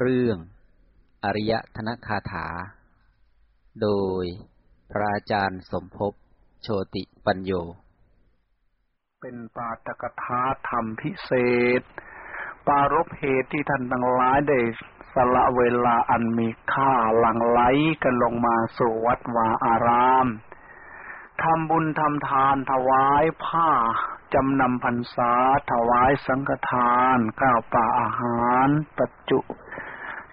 เรื่องอริยธนคาถา โดยพระอาจารย์สมภพโชติปัญโย เป็นปาตกถาธรรมพิเศษ ปารบเหตุที่ท่านทั้งหลายได้สละเวลาอันมีค่าหลังไหลกันลงมาสู่วัดวาอารามทำบุญทำทานถวายผ้า จำนำพรรษาถวายสังฆทานข้าวปลาอาหาร ปัจจุ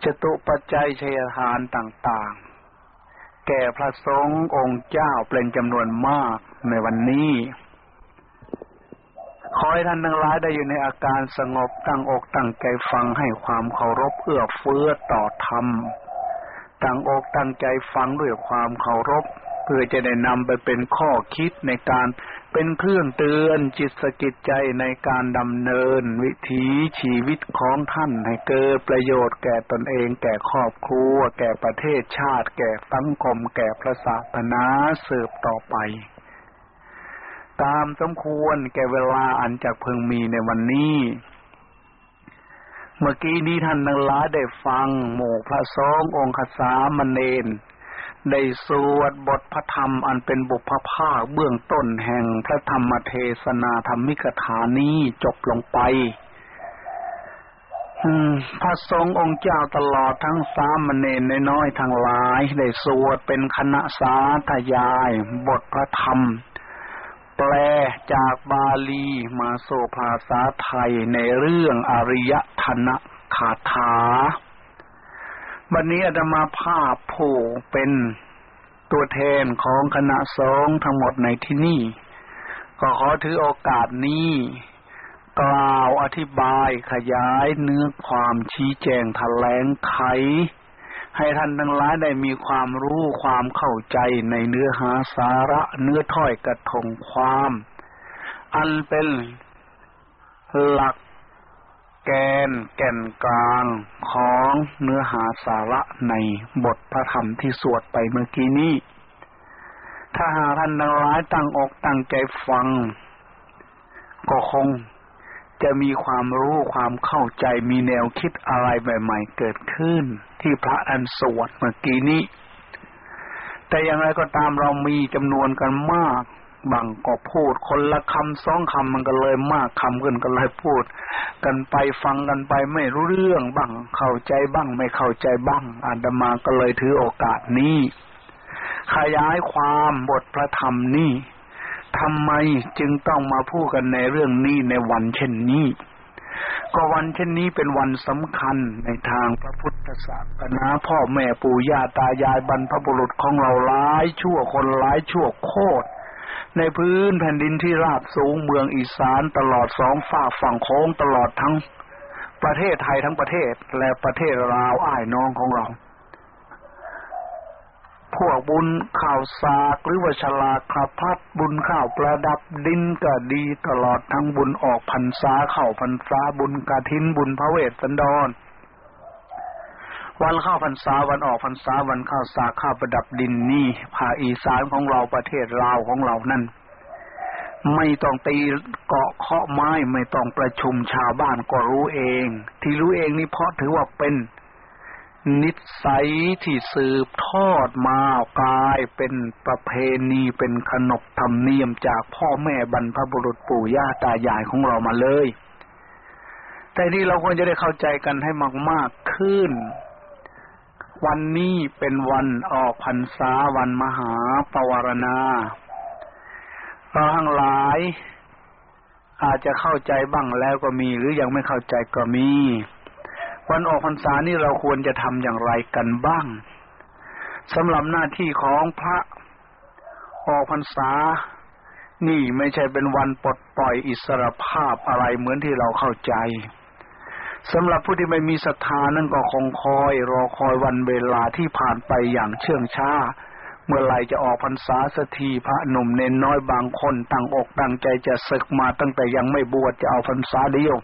จตุปัจจัยชัยทานต่างๆ แก่พระสงฆ์องค์เจ้าเป็นจำนวนมากในวันนี้ ขอให้ท่านทั้งหลายได้อยู่ในอาการสงบตั้งอกตั้งใจฟังให้ความเคารพเอื้อเฟื้อต่อธรรม ตั้งอกตั้งใจฟังด้วยความเคารพ เพื่อจะได้นำไปเป็นข้อคิดในการเป็นเครื่องเตือนจิตสกิจใจในการดำเนิน วิถีชีวิตของท่านให้เกิดประโยชน์แก่ตนเอง แก่ครอบครัว แก่ประเทศชาติ แก่สังคม แก่พระศาสนาสืบต่อไป ตามสมควรแก่เวลาอันจะเพึงมีในวันนี้เมื่อกี้นี้ท่านทั้งหลายได้ฟัง หมู่พระสงฆ์องค์ขสามเณร ได้สวดบทพระธรรมอันเป็นบุพภาคเบื้องต้นแห่งพระธรรมเทศนาธรรมิกถานี้จบลงไปพระสงฆ์องค์เจ้าตลอดทั้งสามเณรน้อยทั้งหลาย ได้สวดเป็นคณะสาธยาย บทพระธรรม แปลจากบาลีมาโซภาษาไทยในเรื่องอริยธนคาถา วันนี้อาตมาภาพผู้เป็นตัวแทนของคณะสงฆ์ทั้งหมดในที่นี่ ก็ขอถือโอกาสนี้กล่าวอธิบายขยายเนื้อความชี้แจงแถลงไข ให้ท่านทั้งหลายได้มีความรู้ความเข้าใจในเนื้อหาสาระเนื้อถ้อยกระทงความ อันเป็นหลัก แกนแก่นกลางของเนื้อหาสาระในบทพระธรรมที่สวดไปเมื่อกี้นี้ ถ้าหาท่านทั้งหลายตั้งอกตั้งใจฟัง ก็คงจะมีความรู้ความเข้าใจมีแนวคิดอะไรใหม่ๆเกิดขึ้น ที่พระอันสวดเมื่อกี้นี้ แต่อย่างไรก็ตามเรามีจำนวนกันมาก บางก็พูดคนละคำสองคำมันก็เลยมากคำขึ้นก็เลยพูด กันไปฟังกันไปไม่รู้เรื่องบ้างเข้าใจบ้างไม่เข้าใจบ้างอาตมาก็เลยถือโอกาสนี้ ขยายความบทพระธรรมนี้ทำไมจึงต้องมาพูดกันในเรื่องนี้ในวันเช่นนี้ ก็วันเช่นนี้เป็นวันสำคัญในทางพระพุทธศาสนาพ่อแม่ปู่ย่าตายายบรรพบุรุษของเราหลายชั่วคนหลายชั่วโคตร ในพื้นแผ่นดินที่ราบสูงเมืองอีสานตลอดสองฝากฝั่งโค้งตลอดทั้งประเทศไทยทั้งประเทศและประเทศลาวอ้ายน้องของเรา พวกบุญข่าวสากหรือว่าฉลาขับพัดบุญข้าวประดับดินก็ดีตลอดทั้งบุญออกพรรษาเข้าพรรษาบุญกาทินบุญพระเวสสันดร วันเข้าพรรษาวันออกพรรษาวันเข้าสาข้าประดับดินนี่ภาคอีสานของเราประเทศลาวของเรานั่นไม่ต้องตีเกาะเคาะไม้ไม่ต้องประชุมชาวบ้านก็รู้เอง ที่รู้เองนี่เพราะถือว่าเป็น นิสัยที่สืบทอดมากลายเป็นประเพณีเป็นขนบธรรมเนียมจากพ่อแม่บรรพบุรุษปู่ย่าตายายของเรามาเลย แต่นี่เราควรจะได้เข้าใจกันให้มาก ๆ ขึ้น วันนี้เป็นวันออกพรรษาวันมหาปวารณาเราทั้งหลาย อาจจะเข้าใจบ้างแล้วก็มีหรือยังไม่เข้าใจก็มี วันออกพรรษานี่เราควรจะทำอย่างไรกันบ้างสำหรับหน้าที่ของพระออกพรรษา นี่ไม่ใช่เป็นวันปลดปล่อยอิสรภาพอะไรเหมือนที่เราเข้าใจ สำหรับผู้ที่ไม่มีศรัทธานั่นก็คงคอย รอคอยวันเวลาที่ผ่านไปอย่างเชื่องช้า เมื่อไรจะออกพรรษาสักทีพระหนุ่มเน้นน้อยบางคนตั้งอกตั้งใจจะศึกมาตั้งแต่ยังไม่บวชจะเอาพรรษาเดียว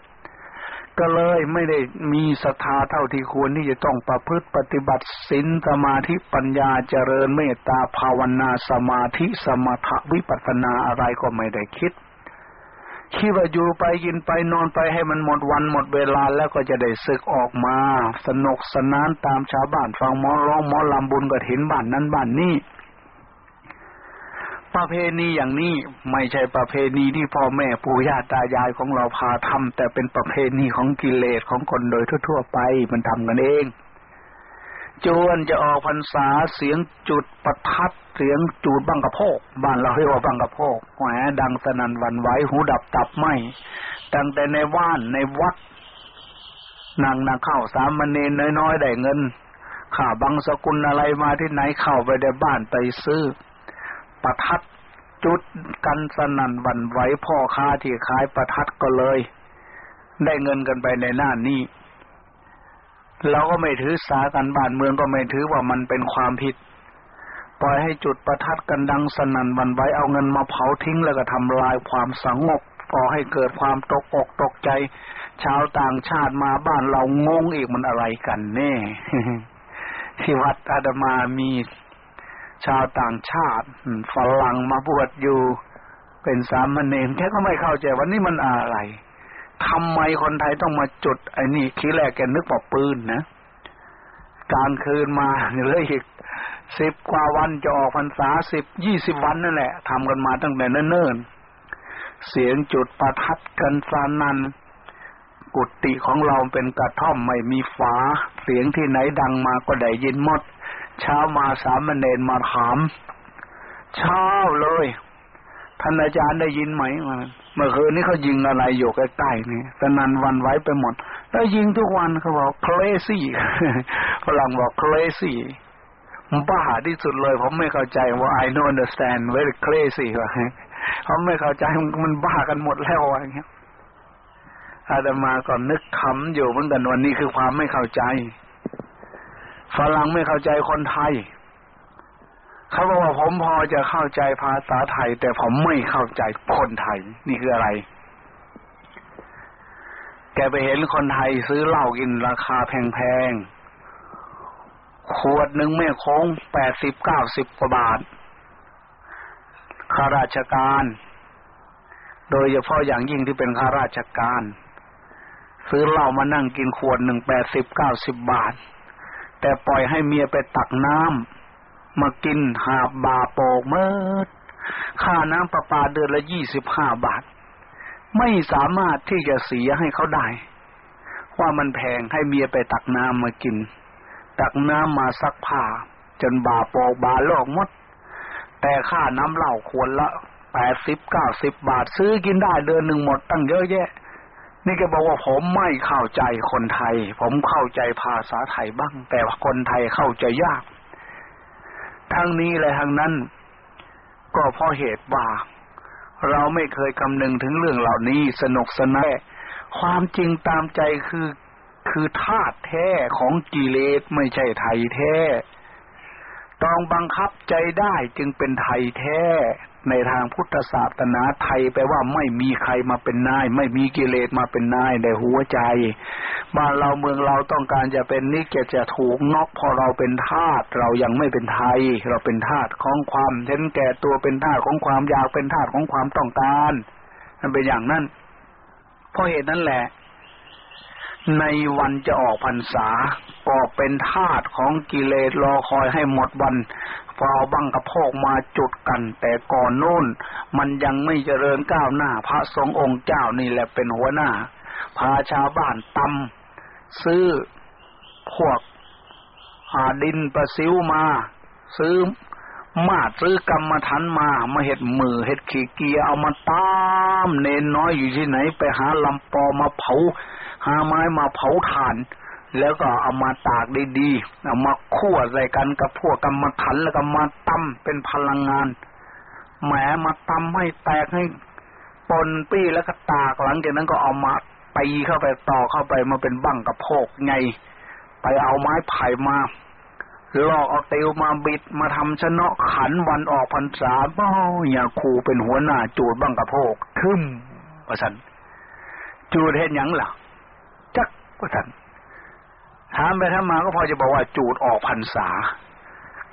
ก็เลยไม่ได้มีศรัทธาเท่าที่ควรที่จะต้องประพฤติปฏิบัติศีลสมาธิปัญญาเจริญเมตตาภาวนาสมาธิสมถวิปัสสนาอะไรก็ไม่ได้คิด คิดว่าอยู่ไปกินไปนอนไปให้มันหมดวันหมดเวลาแล้วก็จะได้ศึกออกมา สนุกสนานตามชาวบ้านฟังหมอร้องหมอลำบุญกระถินบ้านนั้นบ้านนี้ประเพณีอย่างนี้ไม่ใช่ประเพณีที่พ่อแม่ปู่ย่าตายายของเราพาทำแต่เป็นประเพณีของกิเลสของคนโดยทั่ว ๆ ไปมันทำกันเอง จวนจะออกพรรษาเสียงจุดประทัดเสียงจูดบังกระโพกบ้านเราเรียกว่าบังกระโพกแหมดังสนั่นวันไหวหูดับตับไหมตั้งแต่ในว่านในวัดนางนางเข้าสามเณรน้อยๆได้เงินข่าบางสกุลอะไรมาที่ไหนเข้าไปในบ้านไปซื้อ ประทัดจุดกันสนั่นวันไหวพ่อค้าที่ขายประทัดก็เลย ได้เงินกันไปในหน้านี้ เราก็ไม่ถือสากันบ้านเมืองก็ไม่ถือว่ามันเป็นความผิด ปล่อยให้จุดประทัดกันดังสนั่นวันไหวเอาเงินมาเผาทิ้งแล้วก็ทำลายความสงบก่อให้เกิดความตกอกตกใจ ชาวต่างชาติมาบ้านเรางงอีกมันอะไรกันแน่ที่วัดอาดมามีชาวต่างชาติฝรั่งมาบวชอยู่ เป็นสามเณรแค่ก็ไม่เข้าใจว่านี่มันอะไร ทำไมคนไทยต้องมาจุดไอ้นี่คีแรกแกนึกว่าปืนนะกลางคืนมาเลยอีกสิบกว่าวันจะออกพรรษาสิบยี่สิบวันนั่นแหละทำกันมาตั้งแต่เนิ่นๆเสียงจุดประทัดกันสานันกุฏิของเราเป็นกระท่อมไม่มีฝา เสียงที่ไหนดังมาก็ได้ยินหมด เช้ามาสามเณรมาถาม เช้าเลยท่านอาจารย์ได้ยินไหมมัน เมื่อคืนนี้เขายิงอะไรอยู่ใกล้ๆนี่สนันวันไว้ไปหมด แล้วยิงทุกวันเขาบอก crazy ฝรั่งบอก crazy บ้าที่สุดเลย ผมไม่เข้าใจว่า I don't understand very crazy ว่าเขาไม่เข้าใจมันบ้ากันหมดแล้วอะไรเงี้ยอาตมาก็นึกคำอยู่เหมือนกันวันนี้คือความไม่เข้าใจฝรั่งไม่เข้าใจคนไทย เขาบอกว่าผมพอจะเข้าใจภาษาไทย แต่ผมไม่เข้าใจคนไทย นี่คืออะไร แกไปเห็นคนไทยซื้อเหล้ากินราคาแพงๆ ขวดหนึ่งแม่คงแปดสิบเก้าสิบกว่าบาทข้าราชการ โดยเฉพาะอย่างยิ่งที่เป็นข้าราชการ ซื้อเหล้ามานั่งกินขวดหนึ่งแปดสิบเก้าสิบบาท แต่ปล่อยให้เมียไปตักน้ำ มากินหาบาโปกเมื่อค่าน้ำประปาเดือนละยี่สิบห้าบาท ไม่สามารถที่จะเสียให้เขาได้ ว่ามันแพงให้เมียไปตักน้ำมากิน ตักน้ำมาซักผ้า จนบาโปกบาลอกมด แต่ค่าน้ำเหล้าควรละแปดสิบเก้าสิบบาทซื้อกินได้เดือนหนึ่งหมดตั้งเยอะแยะ นี่ก็บอกว่าผมไม่เข้าใจคนไทย ผมเข้าใจภาษาไทยบ้าง แต่ว่าคนไทยเข้าใจยาก ทั้งนี้และทั้งนั้น ก็เพราะเหตุว่า เราไม่เคยคำนึงถึงเรื่องเหล่านี้สนุกสนานความจริงตามใจคือคือธาตุแท้ของกิเลสไม่ใช่ไทยแท้ ต้องบังคับใจได้จึงเป็นไทยแท้ในทางพุทธศาสนาไทยแปลว่าไม่มีใครมาเป็นนาย ไม่มีกิเลสมาเป็นนายในหัวใจบ้านเราเมืองเราต้องการจะเป็นนิกจะถูกนอกพอเราเป็นทาสเรายังไม่เป็นไทย เราเป็นทาสของความเห็นแก่ตัวเป็นทาสของความอยากเป็นทาสของความต้องการ มันเป็นอย่างนั้นเพราะเหตุนั้นแหละ ในวันจะออกพรรษาก็เป็นทาสของกิเลสรอคอยให้หมดวันพอบังกระพกมาจุดกัน แต่ก่อนโน้นมันยังไม่เจริญก้าวหน้า พระสงฆ์องค์เจ้านี่แหละเป็นหัวหน้า พาชาวบ้านตำซื้อพวกหาดินประซิวมา ซื้อมาซื้อกรรมฐานมามาเห็ดมือเห็ดขี้เกียเอามาตาม เนนน้อยอยู่ที่ไหนไปหาลำปอมาเผา หาไม้มาเผาถ่าน แล้วก็เอามาตากดีๆเอามาคั่วใส่กันกับพวกกรรมฐานแล้วก็มาตำเป็นพลังงานแหมมาตำให้แตกให้ปนปี้แล้วก็ตากหลังจากนั้นก็เอามาตีเข้าไปต่อเข้าไปมาเป็นบั้งกระโพกไง ไปเอาไม้ไผ่มาลอกเอาเตวมาบิดมาทำชนะขันวันออกพรรษาบ้าอย่าคูเป็นหัวหน้าจูดบั้งกระโพกทึมว่าสันจูดเห็นยังล่ะ จักว่านถามไปถามมาก็พอจะบอกว่าจูดออกพรรษา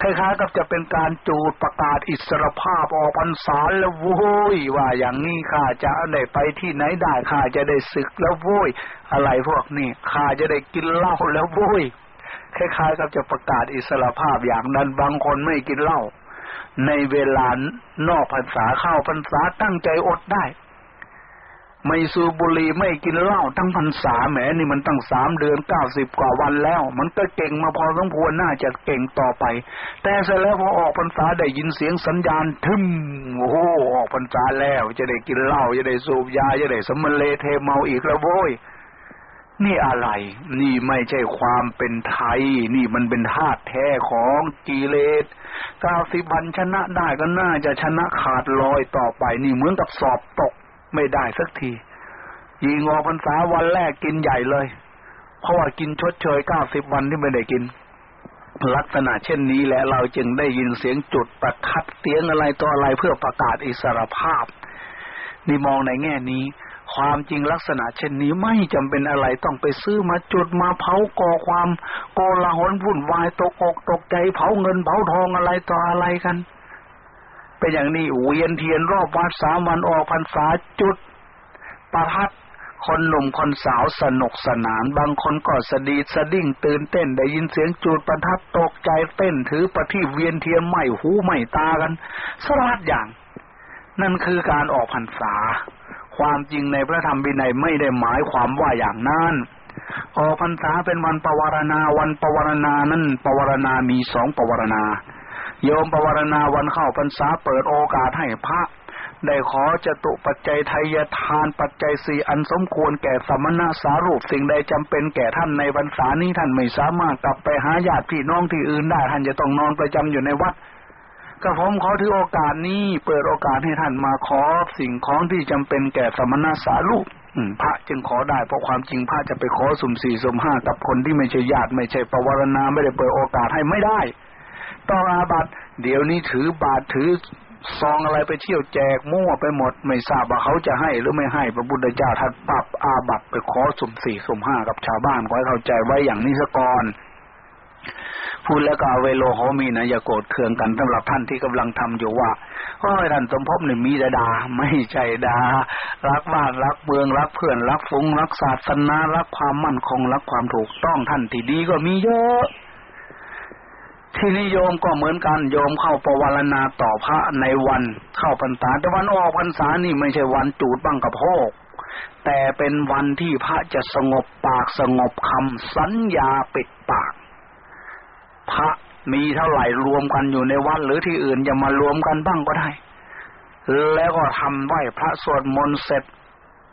คล้ายๆกับจะเป็นการจูดประกาศอิสรภาพออกพรรษาแล้วโว้ยว่าอย่างนี้ข้าจะได้ไปที่ไหนได้ข้าจะได้ศึกแล้วโว้ยอะไรพวกนี้ข้าจะได้กินเหล้าแล้วโว้ยคล้ายๆกับจะประกาศอิสรภาพอย่างนั้นบางคนไม่กินเหล้าในเวลานอกพรรษาเข้าพรรษาตั้งใจอดได้ ไม่สูบบุหรี่ไม่กินเหล้าทั้งพรรษาแหมนี่มันตั้งสามเดือนเก้าสิบกว่าวันแล้ว มันก็เก่งมาพอสมควรน่าจะเก่งต่อไป แต่เสร็จแล้วพอออกพรรษาได้ยินเสียงสัญญาณทึมโอ้โหออกพรรษาแล้ว จะได้กินเหล้าจะได้สูบยาจะได้สมเลเทเมาอีกแล้วโว้ยนี่อะไร นี่ไม่ใช่ความเป็นไทย นี่มันเป็นธาตุแท้ของกิเลสเก้าสิบพันชนะได้ก็น่าจะชนะขาดลอยต่อไป นี่เหมือนกับสอบตก ไม่ได้สักทียิงอพรรษาวันแรกกินใหญ่เลย เพราะว่ากินชดเชยเก้าสิบวันที่ไม่ได้กิน ลักษณะเช่นนี้และเราจึงได้ยินเสียงจุดประทัดเสียงอะไรต่ออะไรเพื่อประกาศอิสรภาพ นี่มองในแง่นี้ ความจริงลักษณะเช่นนี้ไม่จำเป็นอะไรต้องไปซื้อมาจุดมาเผาก่อความโกลาหลวุ่นวายตกอกตกใจเผาเงินเผาทองอะไรต่ออะไรกัน เป็นอย่างนี้เวียนเทียนรอบวัดสามวันออกพรรษาจุดประทัดคนหนุ่มคนสาวสนุกสนาน บางคนก็สดีสดิ้งตื่นเต้นได้ยินเสียงจูดประทัดตกใจเต้นถือประทีปเวียนเทียนไหม่หูไหม่ตากันสารพัดอย่าง นั่นคือการออกพรรษา ความจริงในพระธรรมวินัยไม่ได้หมายความว่าอย่างนั้นออกพรรษาเป็นวันปวารณาวันปวารณานั้นปวารณามีสองปวารณา โยมปวารณาวันเข้าพรรษาเปิดโอกาสให้พระ ได้ขอจตุปัจจัยไทยทานปัจจัยสี่อันสมควรแก่สมณะสารูปสิ่งใดจำเป็นแก่ท่านในพรรษานี้ท่านไม่สามารถกลับไปหาญาติพี่น้องที่อื่นได้ท่านจะต้องนอนประจำอยู่ในวัดก็ผมขอถือโอกาสนี้ เปิดโอกาสให้ท่านมาขอสิ่งของที่จำเป็นแก่สมณะสารูปพระจึงขอได้เพราะความจริงพระจะไปขอสุ่มสี่สุ่มห้ากับคนที่ไม่ใช่ญาติไม่ใช่ปวารณาไม่ได้เปิดโอกาสให้ไม่ได้ ต้องอาบัตเดี๋ยวนี้ถือบาทถือซองอะไรไปเที่ยวแจกมั่วไปหมด ไม่ทราบว่าเขาจะให้หรือไม่ให้พระพุทธเจ้าท่านปรับอาบัตไปขอสุ่มสี่สุ่มห้ากับชาวบ้านขอให้เข้าใจไว้อย่างนี้ซะก่อนพูดแล้วก็เวโลโฮมีนะอย่าโกรธเคืองกันสำหรับท่านที่กำลังทำอยู่ว่าโอ้ยท่านสมภพเนี่ยมีแต่ดาไม่ใช่ดารักบ้านรักเมืองรักเพื่อนรักฟุ้งรักศาสนารักความมั่นคงรักความถูกต้องท่านที่ดีก็มีเยอะ ที่นิยมก็เหมือนกันโยมเข้าประวารณาต่อพระในวันเข้าพรรษาแต่วันออกพรรษานี่ไม่ใช่วันจูดบังกระโพกแต่เป็นวันที่พระจะสงบปากสงบคำสัญญาปิดปาก พระมีเท่าไหร่รวมกันอยู่ในวัดหรือที่อื่นจะมารวมกันบ้างก็ได้ แล้วก็ทำไหว้พระสวดมนต์เสร็จ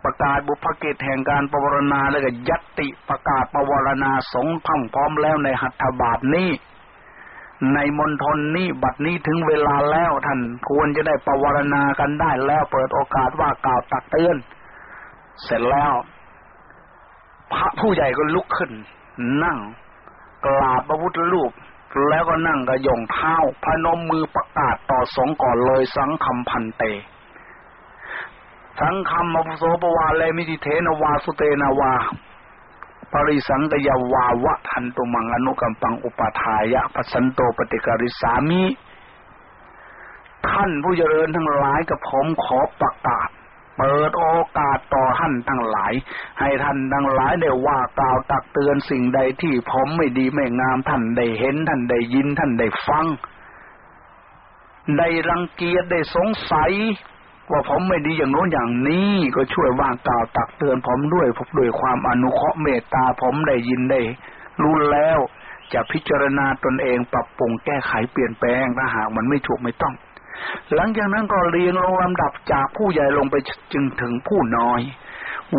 ประกาศบุพกิจแห่งการปวารณาแล้วก็ยัตติประกาศปวารณาสงฆ์พังพร้อมแล้วในหัตถบาทนี้ ในมณฑลนี้บัดนี้ถึงเวลาแล้วท่านควรจะได้ปวารณากันได้แล้วเปิดโอกาสว่ากล่าวตักเตือน เสร็จแล้ว พระผู้ใหญ่ก็ลุกขึ้น นั่ง กราบพระพุทธรูป แล้วก็นั่งกระยงเท้าพนมมือประกาศต่อสงก่อนเลยสังคำพันเตสังคำมภโสปวาเลมิติเทนวาสุเตนาวา ปริสังกยวาวะทันตุมังอนุกัมปังอุปทายะปัสันโตปฏิกริสามิ ท่านผู้เจริญทั้งหลายกับผมขอประกาศ เปิดโอกาสต่อท่านทั้งหลาย ให้ท่านทั้งหลายได้ว่ากล่าวตักเตือนสิ่งใดที่ผมไม่ดีไม่งามท่านได้เห็นท่านได้ยินท่านได้ฟัง ได้รังเกียจได้สงสัย ว่าผมไม่ดีอย่างโน้นอย่างนี้ก็ช่วยว่างกล่าวตักเตือนผมด้วยผมด้วยความอนุเคราะห์เมตตาผมได้ยินได้รู้แล้วจะพิจารณาตนเองปรับปรุงแก้ไขเปลี่ยนแปลงถ้าหากมันไม่ถูกไม่ต้อง หลังจากนั้นก็เรียงลงลำดับจากผู้ใหญ่ลงไปจึงถึงผู้น้อย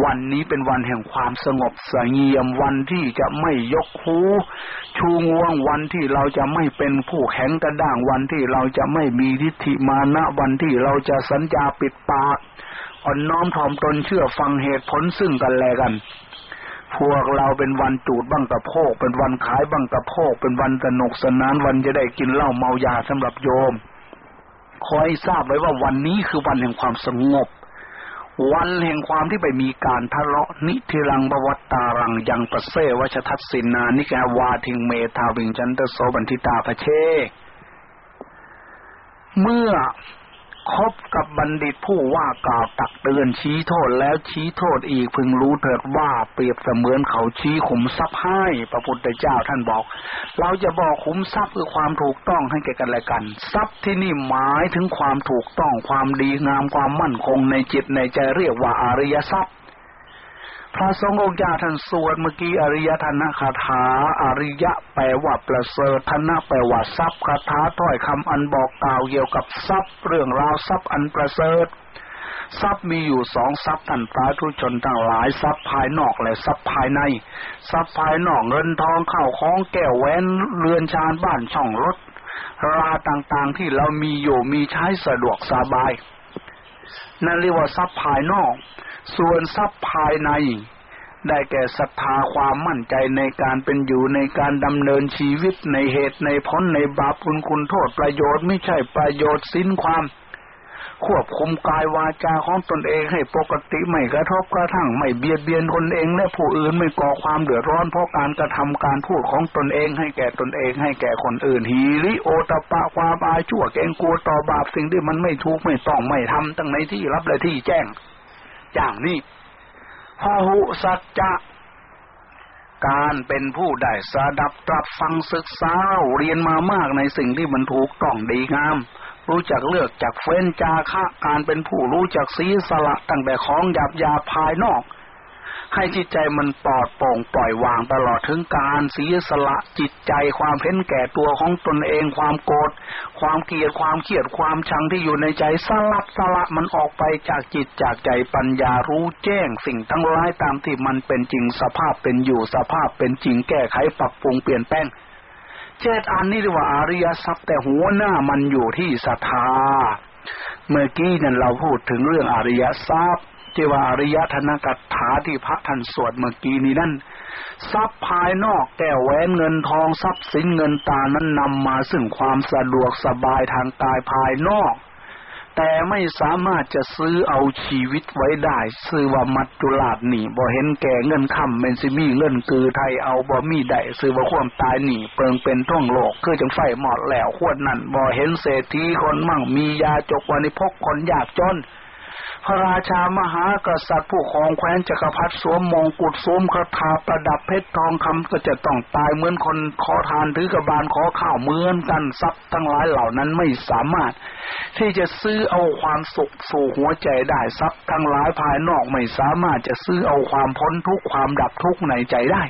วันนี้เป็นวันแห่งความสงบสงเงียมวันที่จะไม่ยกคูชูงวงวันที่เราจะไม่เป็นผู้แข็งกระด้างวันที่เราจะไม่มีทิฏฐิมานะวันที่เราจะสัญญาปิดปากอ่อนน้อมถ่อมตนเชื่อฟังเหตุผลซึ่งกันและกัน พวกเราเป็นวันจูดบังกระโพก เป็นวันขายบังกระโพก เป็นวันสนุกสนานวันจะได้กินเหล้าเมายาสำหรับโยม คอยทราบไว้ว่าวันนี้คือวันแห่งความสงบ วันแห่งความที่ไปมีการทะเลาะนิทิรังบวัตารังยังประเสวัชทัศสินานิแกวาทิงเมธาวิงจันเตโสบันทิตาพระเช เมื่อ คบกับบัณฑิตผู้ว่ากล่าวตักเตือนชี้โทษแล้วชี้โทษอีกพึงรู้เถิดว่าเปรียบเสมือนเขาชี้ขุมทรัพย์ให้พระพุทธเจ้าท่านบอก เราจะบอกขุมทรัพย์คือความถูกต้องให้แก่กันและกัน ทรัพย์ที่นี่หมายถึงความถูกต้องความดีงามความมั่นคงในจิตในใจเรียกว่าอริยทรัพย์ พระสงฆ์องค์เจ้าท่านสวดเมื่อกี้อริยธนคาถา อริยะแปลว่าประเสริฐธนะแปลว่าทรัพย์คาถาถ้อยคำอันบอกกล่าวเกี่ยวกับทรัพย์ เรื่องราวทรัพย์อันประเสริฐทรัพย์มีอยู่สองทรัพย์ท่านสาธุชนทั้งหลายทรัพย์ภายนอกและทรัพย์ภายใน ทรัพย์ภายนอกเงินทองข้าวของแก้วแหวนเรือนชานบ้านช่องรถราต่างๆที่เรามีอยู่มีใช้สะดวกสบาย นั่นเรียกว่าทรัพย์ภายนอก ส่วนทรัพย์ภายใน ได้แก่ศรัทธาความมั่นใจในการเป็นอยู่ในการดำเนินชีวิตในเหตุในพ้นในบาปคุณคุณโทษประโยชน์ไม่ใช่ประโยชน์สิ้นความ ควบคุมกายวาจาของตนเองให้ปกติไม่กระทบกระทั่งไม่เบียดเบียนคนเองและผู้อื่นไม่ก่อความเดือดร้อนเพราะการกระทำการพูดของตนเองให้แก่ตนเองให้แก่คนอื่นฮีริโอตปะความอายชั่วเกงกลัวต่อบาปสิ่งที่มันไม่ถูกไม่ต้องไม่ทำตั้งในที่รับและที่แจ้ง อย่างนี้พหุสัจจะ การเป็นผู้ได้สดับตรับฟังศึกษาเรียนมามากในสิ่งที่มันถูกต้องดีงาม รู้จักเลือกจากเฟ้นจาคะการเป็นผู้รู้จักสีสละตั้งแต่ของหยาบยาภายนอก ให้จิตใจมันปลอดโปร่งปล่อยวางตลอดถึงการเสียสละจิตใจความเพ้นแก่ตัวของตนเองความโกรธความเกลียดความเครียดความชังที่อยู่ในใจสลัดสละมันออกไปจากจิตจากใจปัญญารู้แจ้งสิ่งทั้งหลายตามที่มันเป็นจริงสภาพเป็นอยู่สภาพเป็นจริงแก้ไขปรับปรุงเปลี่ยนแปลงเจตอันนี้เรียกว่าอริยทรัพย์แต่หัวหน้ามันอยู่ที่ศรัทธาเมื่อกี้นั้นเราพูดถึงเรื่องอริยทรัพย์ ที่ว่าอริยธนกัตถาที่พระท่านสวดเมื่อกี้นี้นั่นทรัพย์ภายนอกแก้วแหวนเงินทองทรัพย์สินเงินตานั้นนำมาซึ่งความสะดวกสบายทางกายภายนอก แต่ไม่สามารถจะซื้อเอาชีวิตไว้ได้ ซื้อว่ามัดจุลาดหนีบ่เห็นแก่เงินคำเป็นสิมีเงินคือไทยเอาบ่มีได้ซื้อว่าความตายหนีเปิงเป็นท่องโลกคือจังไฟหมอดแล้วขวดนั่นบ่เห็นเศรษฐีคนมั่งมียาจกวันิพกคนยากจน พระราชามหากษัตริย์ผู้ครองแคว้นจักรพรรดิสวมมงกุฎสวมคาถาประดับเพชรทองคำก็จะต้องตายเหมือนคนขอทานถือกระบาลขอข้าวเหมือนกันทรัพย์ทั้งหลายเหล่านั้นไม่สามารถ ที่จะซื้อเอาความสุขสู่หัวใจได้ทรัพย์ทั้งหลายภายนอกไม่สามารถจะซื้อเอาความพ้นทุกข์ความดับทุกข์ในใจได้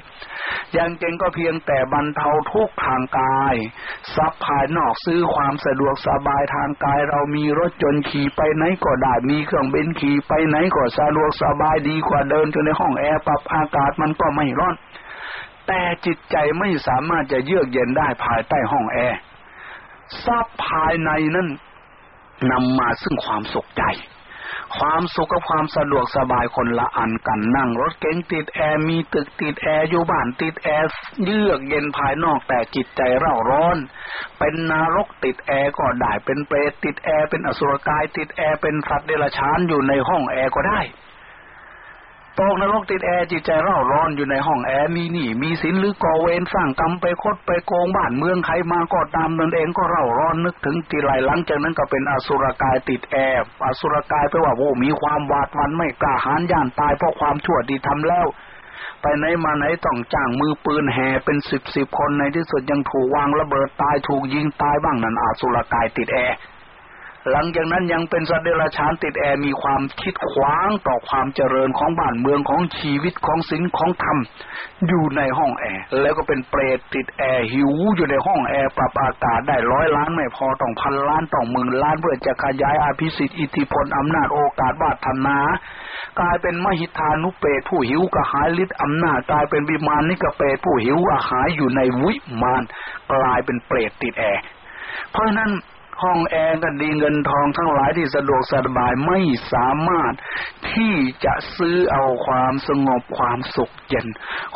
ย่างเก่งก็เพียงแต่บรรเทาทุกข์ทางกายทรัพย์ภายนอกซื้อความสะดวกสบายทางกาย เรามีรถจนขี่ไปไหนก็ได้มีเครื่องบินขี่ไปไหนก็สะดวกสบายดีกว่าเดินจนในห้องแอร์ปรับอากาศมันก็ไม่ร้อน แต่จิตใจไม่สามารถจะเยือกเย็นได้ภายใต้ห้องแอร์ทรัพย์ภายในนั้นนำมาซึ่งความสุขใจ ความสุขกับความสะดวกสบายคนละอันกันนั่งรถเก๋งติดแอร์มีตึกติดแอร์อยู่บ้านติดแอร์เยือกเย็นภายนอกแต่จิตใจเร่าร้อน เป็นนรกติดแอร์ก็ได้เป็นเปรตติดแอร์เป็นอสุรกายติดแอร์เป็นสัตว์เดรัจฉานอยู่ในห้องแอร์ก็ได้ ตกนรกติดแอร์จิตใจเร่าร้อนอยู่ในห้องแอร์มีหนี้มีสินหรือก่อเวรสร้างกรรมไปคดไปโกงบ้านเมืองใครมาก็ตามนั่นเองก็เร่าร้อนนึกถึงทีไรหลังจากนั้นก็เป็นอสุรกายติดแอร์อสุรกายแปลว่าโอ้มีความหวาดหวั่นไม่กล้าหาญย่านตายเพราะความชั่วที่ทำแล้ว ไปไหนมาไหนต้องจ้างมือปืนแห่เป็นสิบสิบคนในที่สุดยังถูกวางระเบิดตายถูกยิงตายบ้างนั่นอสุรกายติดแอร์ หลังจากนั้นยังเป็นสัตว์เดรัจฉานติดแอร์มีความคิดขวางต่อความเจริญของบ้านเมืองของชีวิตของศีลของธรรมอยู่ในห้องแอร์แล้วก็เป็นเปรตติดแอร์หิวอยู่ในห้องแอร์ปรับอากาศได้ร้อยล้านไม่พอต้องพันล้านต้องหมื่นล้านเพื่อจะขยายอภิสิทธิ์อิทธิพลอำนาจโอกาสวาสนากลายเป็นมหิทานุเปรตผู้หิวกระหายฤทธิ์อำนาจกลายเป็นวิมานนิกเปรตผู้หิวอาหายอยู่ในวิมานกลายเป็นเปรตติดแอร์เพราะนั้น ห้องแอร์ก็ดีเงินทองทั้งหลายที่สะดวกสบายไม่สามารถที่จะซื้อเอาความสงบความสุขเย็น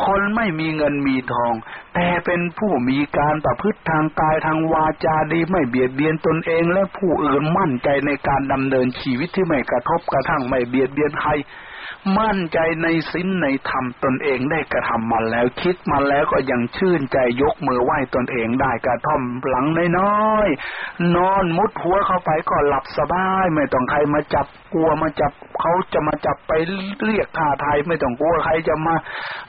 คนไม่มีเงินมีทอง แต่เป็นผู้มีการประพฤติทางกายทางวาจาดีไม่เบียดเบียนตนเองและผู้อื่นมั่นใจในการดำเนินชีวิตที่ไม่กระทบกระทั่งไม่เบียดเบียนใครมั่นใจในศีลในธรรมตนเองได้กระทำมาแล้วคิดมาแล้วก็ยังชื่นใจยกมือไหว้ตนเองได้กระท่อมหลังน้อยๆนอนมุดหัวเข้าไปก็หลับสบาย ไม่ต้องใครมาจับกลัวมาจับเขาจะมาจับไปเรียกฆ่าไทยไม่ต้องกลัวใครจะมา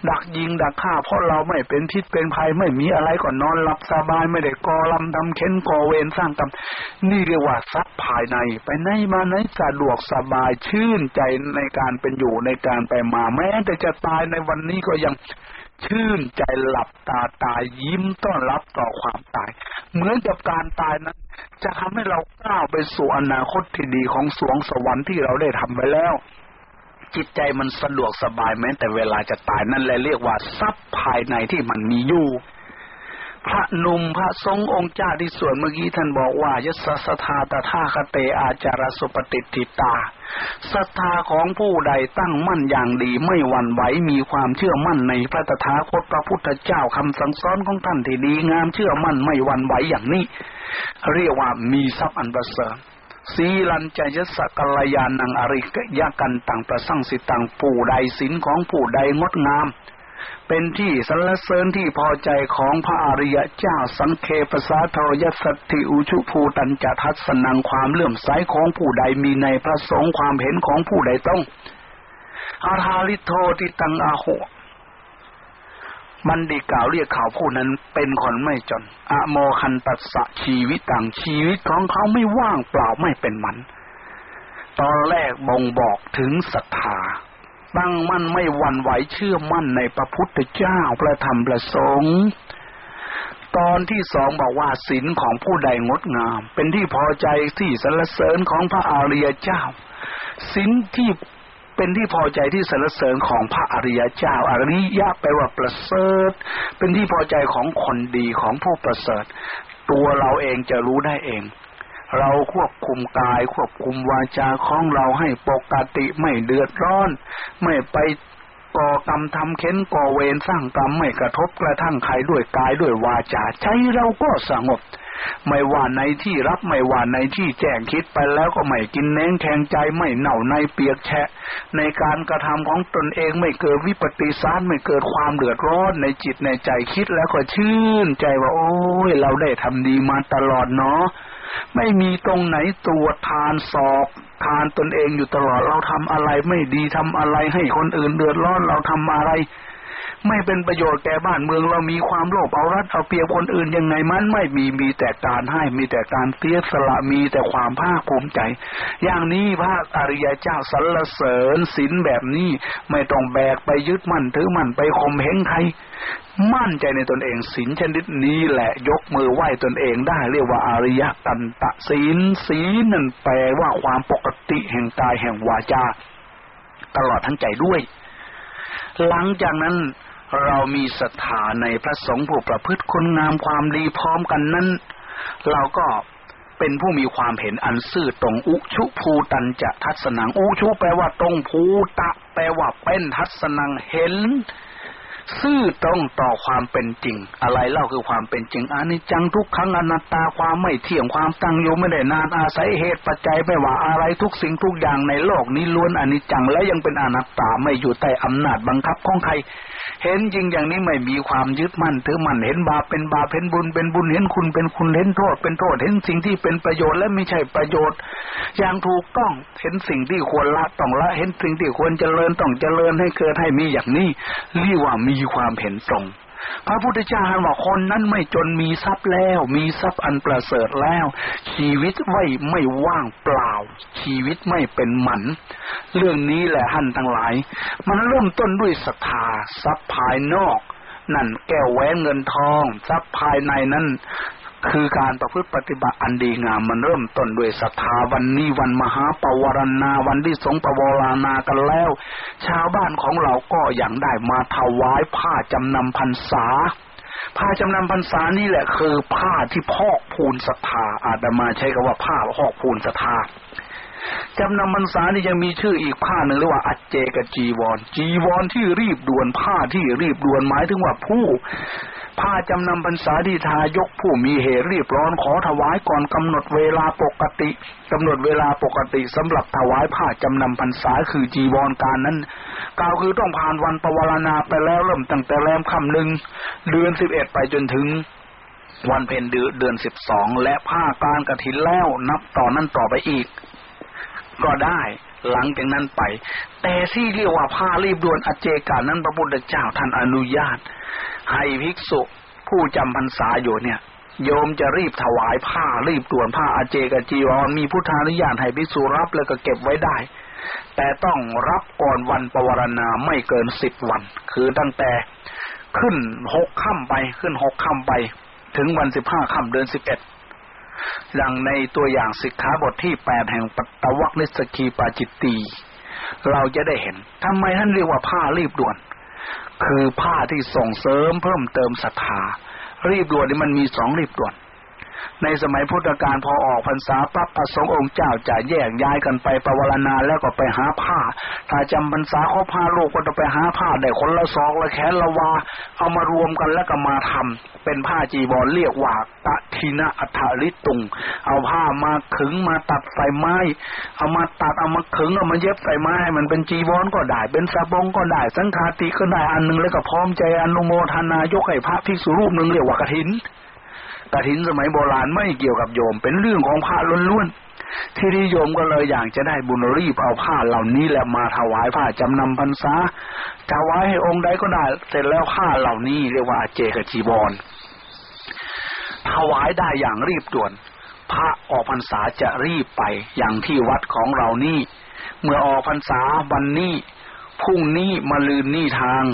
ดักยิงดักฆ่าเพราะเราไม่เป็นพิษเป็นภยไม่มีอะไรก็นอนหลับสบายไม่ได้กอลำทำเค้นกอเวรสร้างกรรมนี่เรียกว่าทรัพย์ภายใน ไปไหนมาไหนสะดวกสบายชื่นใจในการเป็นอยู่ในการไปมาแม้แต่จะตายในวันนี้ก็ยังชื่นใจหลับตาตายยิ้มต้อนรับต่อความตาย เหมือนกับการตายนั้น จะทำให้เราก้าวไปสู่อนาคตที่ดีของสวงสวรรค์ที่เราได้ทำไปแล้ว จิตใจมันสะดวกสบายแม้แต่เวลาจะตายนั่นแหละเรียกว่าทรัพย์ภายในที่มันมีอยู่ พระนุมพระทรงองค์เจ้าที่ส่วนเมื่อกี้ท่านบอกว่ายศสธาตถาคเตอาจารสุปฏิติตาศรัทธาของผู้ใดตั้งมั่นอย่างดีไม่หวั่นไหวมีความเชื่อมั่นในพระตถาคตพระพุทธเจ้าคำสั่งสอนของท่านที่ดีงามเชื่อมั่นไม่หวั่นไหวอย่างนี้ เรียกว่ามีทรัพย์อันประเสริฐ สีลันจยสกัลยานังอริกยกันตังประสังสิตังผู้ใดศีลของผู้ใดงดงาม เป็นที่สรรเสริญที่พอใจของพระอริยเจ้าสังเคปสาทยสัตติอุชุภูตันจะทัศนังความเลื่อมใสของผู้ใดมีในพระสงฆ์ความเห็นของผู้ใดต้องอาทาลิโทติตังอาโห มันดีกล่าวเรียกเขาผู้นั้นเป็นคนไม่จน อโมคันตัสสะชีวิตต่างชีวิตของเขาไม่ว่างเปล่าไม่เป็นมัน ตอนแรกบ่งบอกถึงศรัทธาตั้งมั่นไม่หวั่นไหวเชื่อมั่นในพระพุทธเจ้าพระธรรมพระสงฆ์ตอนที่สองบอกว่าศีลของผู้ใดงดงาม เป็นที่พอใจที่สรรเสริญของพระอริยเจ้าศีลที่ เป็นที่พอใจที่สรรเสริญของพระอริยเจ้าอริยะแปลว่าประเสริฐ เป็นที่พอใจของคนดีของผู้ประเสริฐ ตัวเราเองจะรู้ได้เอง เราควบคุมกาย ควบคุมวาจาของเราให้ปกติไม่เดือดร้อน ไม่ไปก่อกรรมทำเค้นก่อเวรสร้างกรรมไม่กระทบกระทั่งใครด้วยกายด้วยวาจาใจเราก็สงบ ไม่ว่าในที่รับไม่ว่าในที่แจ้งคิดไปแล้วก็ไม่กินเน้นแขงใจไม่เหน่าในเปียกแฉะ ในการกระทำของตนเองไม่เกิดวิปฏิสารไม่เกิดความเดือดร้อนในจิตในใจคิดแล้วก็ชื่นใจว่าโอ้ยเราได้ทำดีมาตลอดเนาะไม่มีตรงไหนตรวจทานสอบทานตนเองอยู่ตลอดเราทำอะไรไม่ดีทำอะไรให้คนอื่นเดือดร้อนเราทำอะไร ไม่เป็นประโยชน์แก่บ้านเมืองเรามีความโลภเอารัดเอาเปรียบคนอื่นยังไงมันไม่มีมีแต่การให้มีแต่การเสียสละมีแต่ความภาคภูมิใจ อย่างนี้พระอริยเจ้าสรรเสริญศีลแบบนี้ไม่ต้องแบกไปยึดมั่นถือมั่นไปข่มเหงใครมั่นใจในตนเองศีลชนิดนี้แหละยกมือไหว้ตนเองได้เรียกว่าอริยตันตะศีลศีลนั่นแปลว่าความปกติแห่งกายแห่งวาจา ตลอดทั้งใจด้วย หลังจากนั้น เรามีศรัทธาในพระสงฆ์ผู้ประพฤติคุณงามความดีพร้อมกันนั้น เราก็เป็นผู้มีความเห็นอันซื่อตรงอุชุภูตันจะทัศนังอุชุแปลว่าตรงภูตะ แปลว่าเป็นทัศนังเห็น ซื่อตรงต่อความเป็นจริง อะไรเล่าคือความเป็นจริงอนิจจังทุกครั้งอนัตตาความไม่เที่ยงความตั้งอยู่ไม่ได้นานอาศัยเหตุปัจจัยไม่ว่าอะไรทุกสิ่งทุกอย่างในโลกนี้ล้วนอนิจจังและยังเป็นอนัตตาไม่อยู่ใต้อำนาจบังคับของใครเห็นจริงอย่างนี้ไม่มีความยึดมั่นถือมั่นเห็นบาปเป็นบาปเห็นบุญเป็นบุญเห็นคุณเป็นคุณเห็นโทษ เป็นโทษเห็นสิ่งที่เป็นประโยชน์และไม่ใช่ประโยชน์ อย่างถูกต้องเห็นสิ่งที่ควรละต้องละ เห็นสิ่งที่ควรเจริญต้องเจริญให้เกิดให้มีอย่างนี้เรียกว่ามีความเห็นตรง พระพุทธเจ้าว่าคนนั้นไม่จนมีทรัพย์แล้ว มีทรัพย์อันประเสริฐแล้ว ชีวิตไม่ไม่ว่างเปล่า ชีวิตไม่เป็นหมัน เรื่องนี้แหละท่านทั้งหลาย มันเริ่มต้นด้วยศรัทธาทรัพย์ภายนอก นั่นแก้วแหวนเงินทอง ทรัพย์ภายในนั้น คือการประพฤติปฏิบัติอันดีงามมันเริ่มต้นด้วยศรัทธาวันนี้วันมหาปวารณาวันที่สงปวารานากันแล้ว ชาวบ้านของเราก็อย่างได้มาถวายผ้าจำนำพรรษาผ้าจำนำพรรษานี่แหละคือผ้าที่พอกพูนศรัทธาอาตมาใช้คำว่าผ้าพอกพูนศรัทธาจำนำพรรษานี่ยังมีชื่ออีกผ้าหนึ่งเรียกว่าอัจเจกจีวร จีวรที่รีบด่วนผ้าที่รีบด่วนหมายถึงว่าผู้ ผ้าจำนำพรรษาที่ทายกผู้มีเหตุรีบร้อนขอถวายก่อนกำหนดเวลาปกติกำหนดเวลาปกติสำหรับถวายผ้าจำนำพรรษาคือจีวรการนั้น กล่าวคือต้องผ่านวันปวารณาไปแล้วเริ่มตั้งแต่แรมค่ำหนึ่งเดือนสิบเอ็ดไปจนถึงวันเพ็ญเดือนสิบสองและผ้าการกระถินแล้วนับต่อนั้นต่อไปอีก ก็ได้ หลังจากนั้นไป แต่ที่เรียกว่าผ้ารีบด่วนอเจกานั้นพระพุทธเจ้าท่านอนุญาต ให้ภิกษุผู้จำพรรษาอยู่เนี่ย โยมจะรีบถวายผ้ารีบด่วนผ้าอาเจกจีวรมีพุทธานุญาตให้ภิกษุรับแล้วก็เก็บไว้ได้ แต่ต้องรับก่อนวันปวารณาไม่เกินสิบวัน คือตั้งแต่ขึ้นหกค่ำไปขึ้นหกค่ำไป ถึงวันสิบห้าค่ำเดือนสิบเอ็ด ดังในตัวอย่างสิกขาบทที่แปดแห่งปัตตวัคนิสกีปาจิตตีเราจะได้เห็นทำไมท่านเรียกว่าผ้ารีบด่วน คือผ้าที่ส่งเสริมเพิ่มเติมศรัทธารีบด่วนนี่มันมีสองรีบด่วน ในสมัยพุทธกาลพอออกพรรษาปั๊บพระสงฆ์องค์เจ้าจะแยกย้ายกันไปประวรณาแล้วก็ไปหาผ้า ถ้าจำพรรษาเขาผ้าโลกก็จะไปหาผ้าได้คนละซองละแขนละวา เอามารวมกันแล้วก็มาทำเป็นผ้าจีวรเรียกว่าตะทินะอัฐริตุง เอาผ้ามาขึงมาตัดใส่ไม้ เอามาตัดเอามาขึงเอามาเย็บใส่ไม้มันเป็นจีวรก็ได้ เป็นสบงก็ได้ สังฆาติก็ได้อันนึงแล้วก็พร้อมใจอนุโมทนายกให้พระภิกษุรูปหนึ่งเรียกว่ากฐิน กระถินสมัยโบราณไม่เกี่ยวกับโยม เป็นเรื่องของพระล้วนๆที่นิยมก็เลยอยากจะได้บุญรีบเอาผ้าเหล่านี้แหละมาถวายผ้าจำนำพรรษาถวายให้องค์ใดก็ได้ เสร็จแล้วผ้าเหล่านี้เรียกว่าเจกจีบอลถวายได้อย่างรีบด่วน พระออกพรรษาจะรีบไปอย่างที่วัดของเรานี่ เมื่อออกพรรษาวันนี้พรุ่งนี้มาลืนนี่ทาง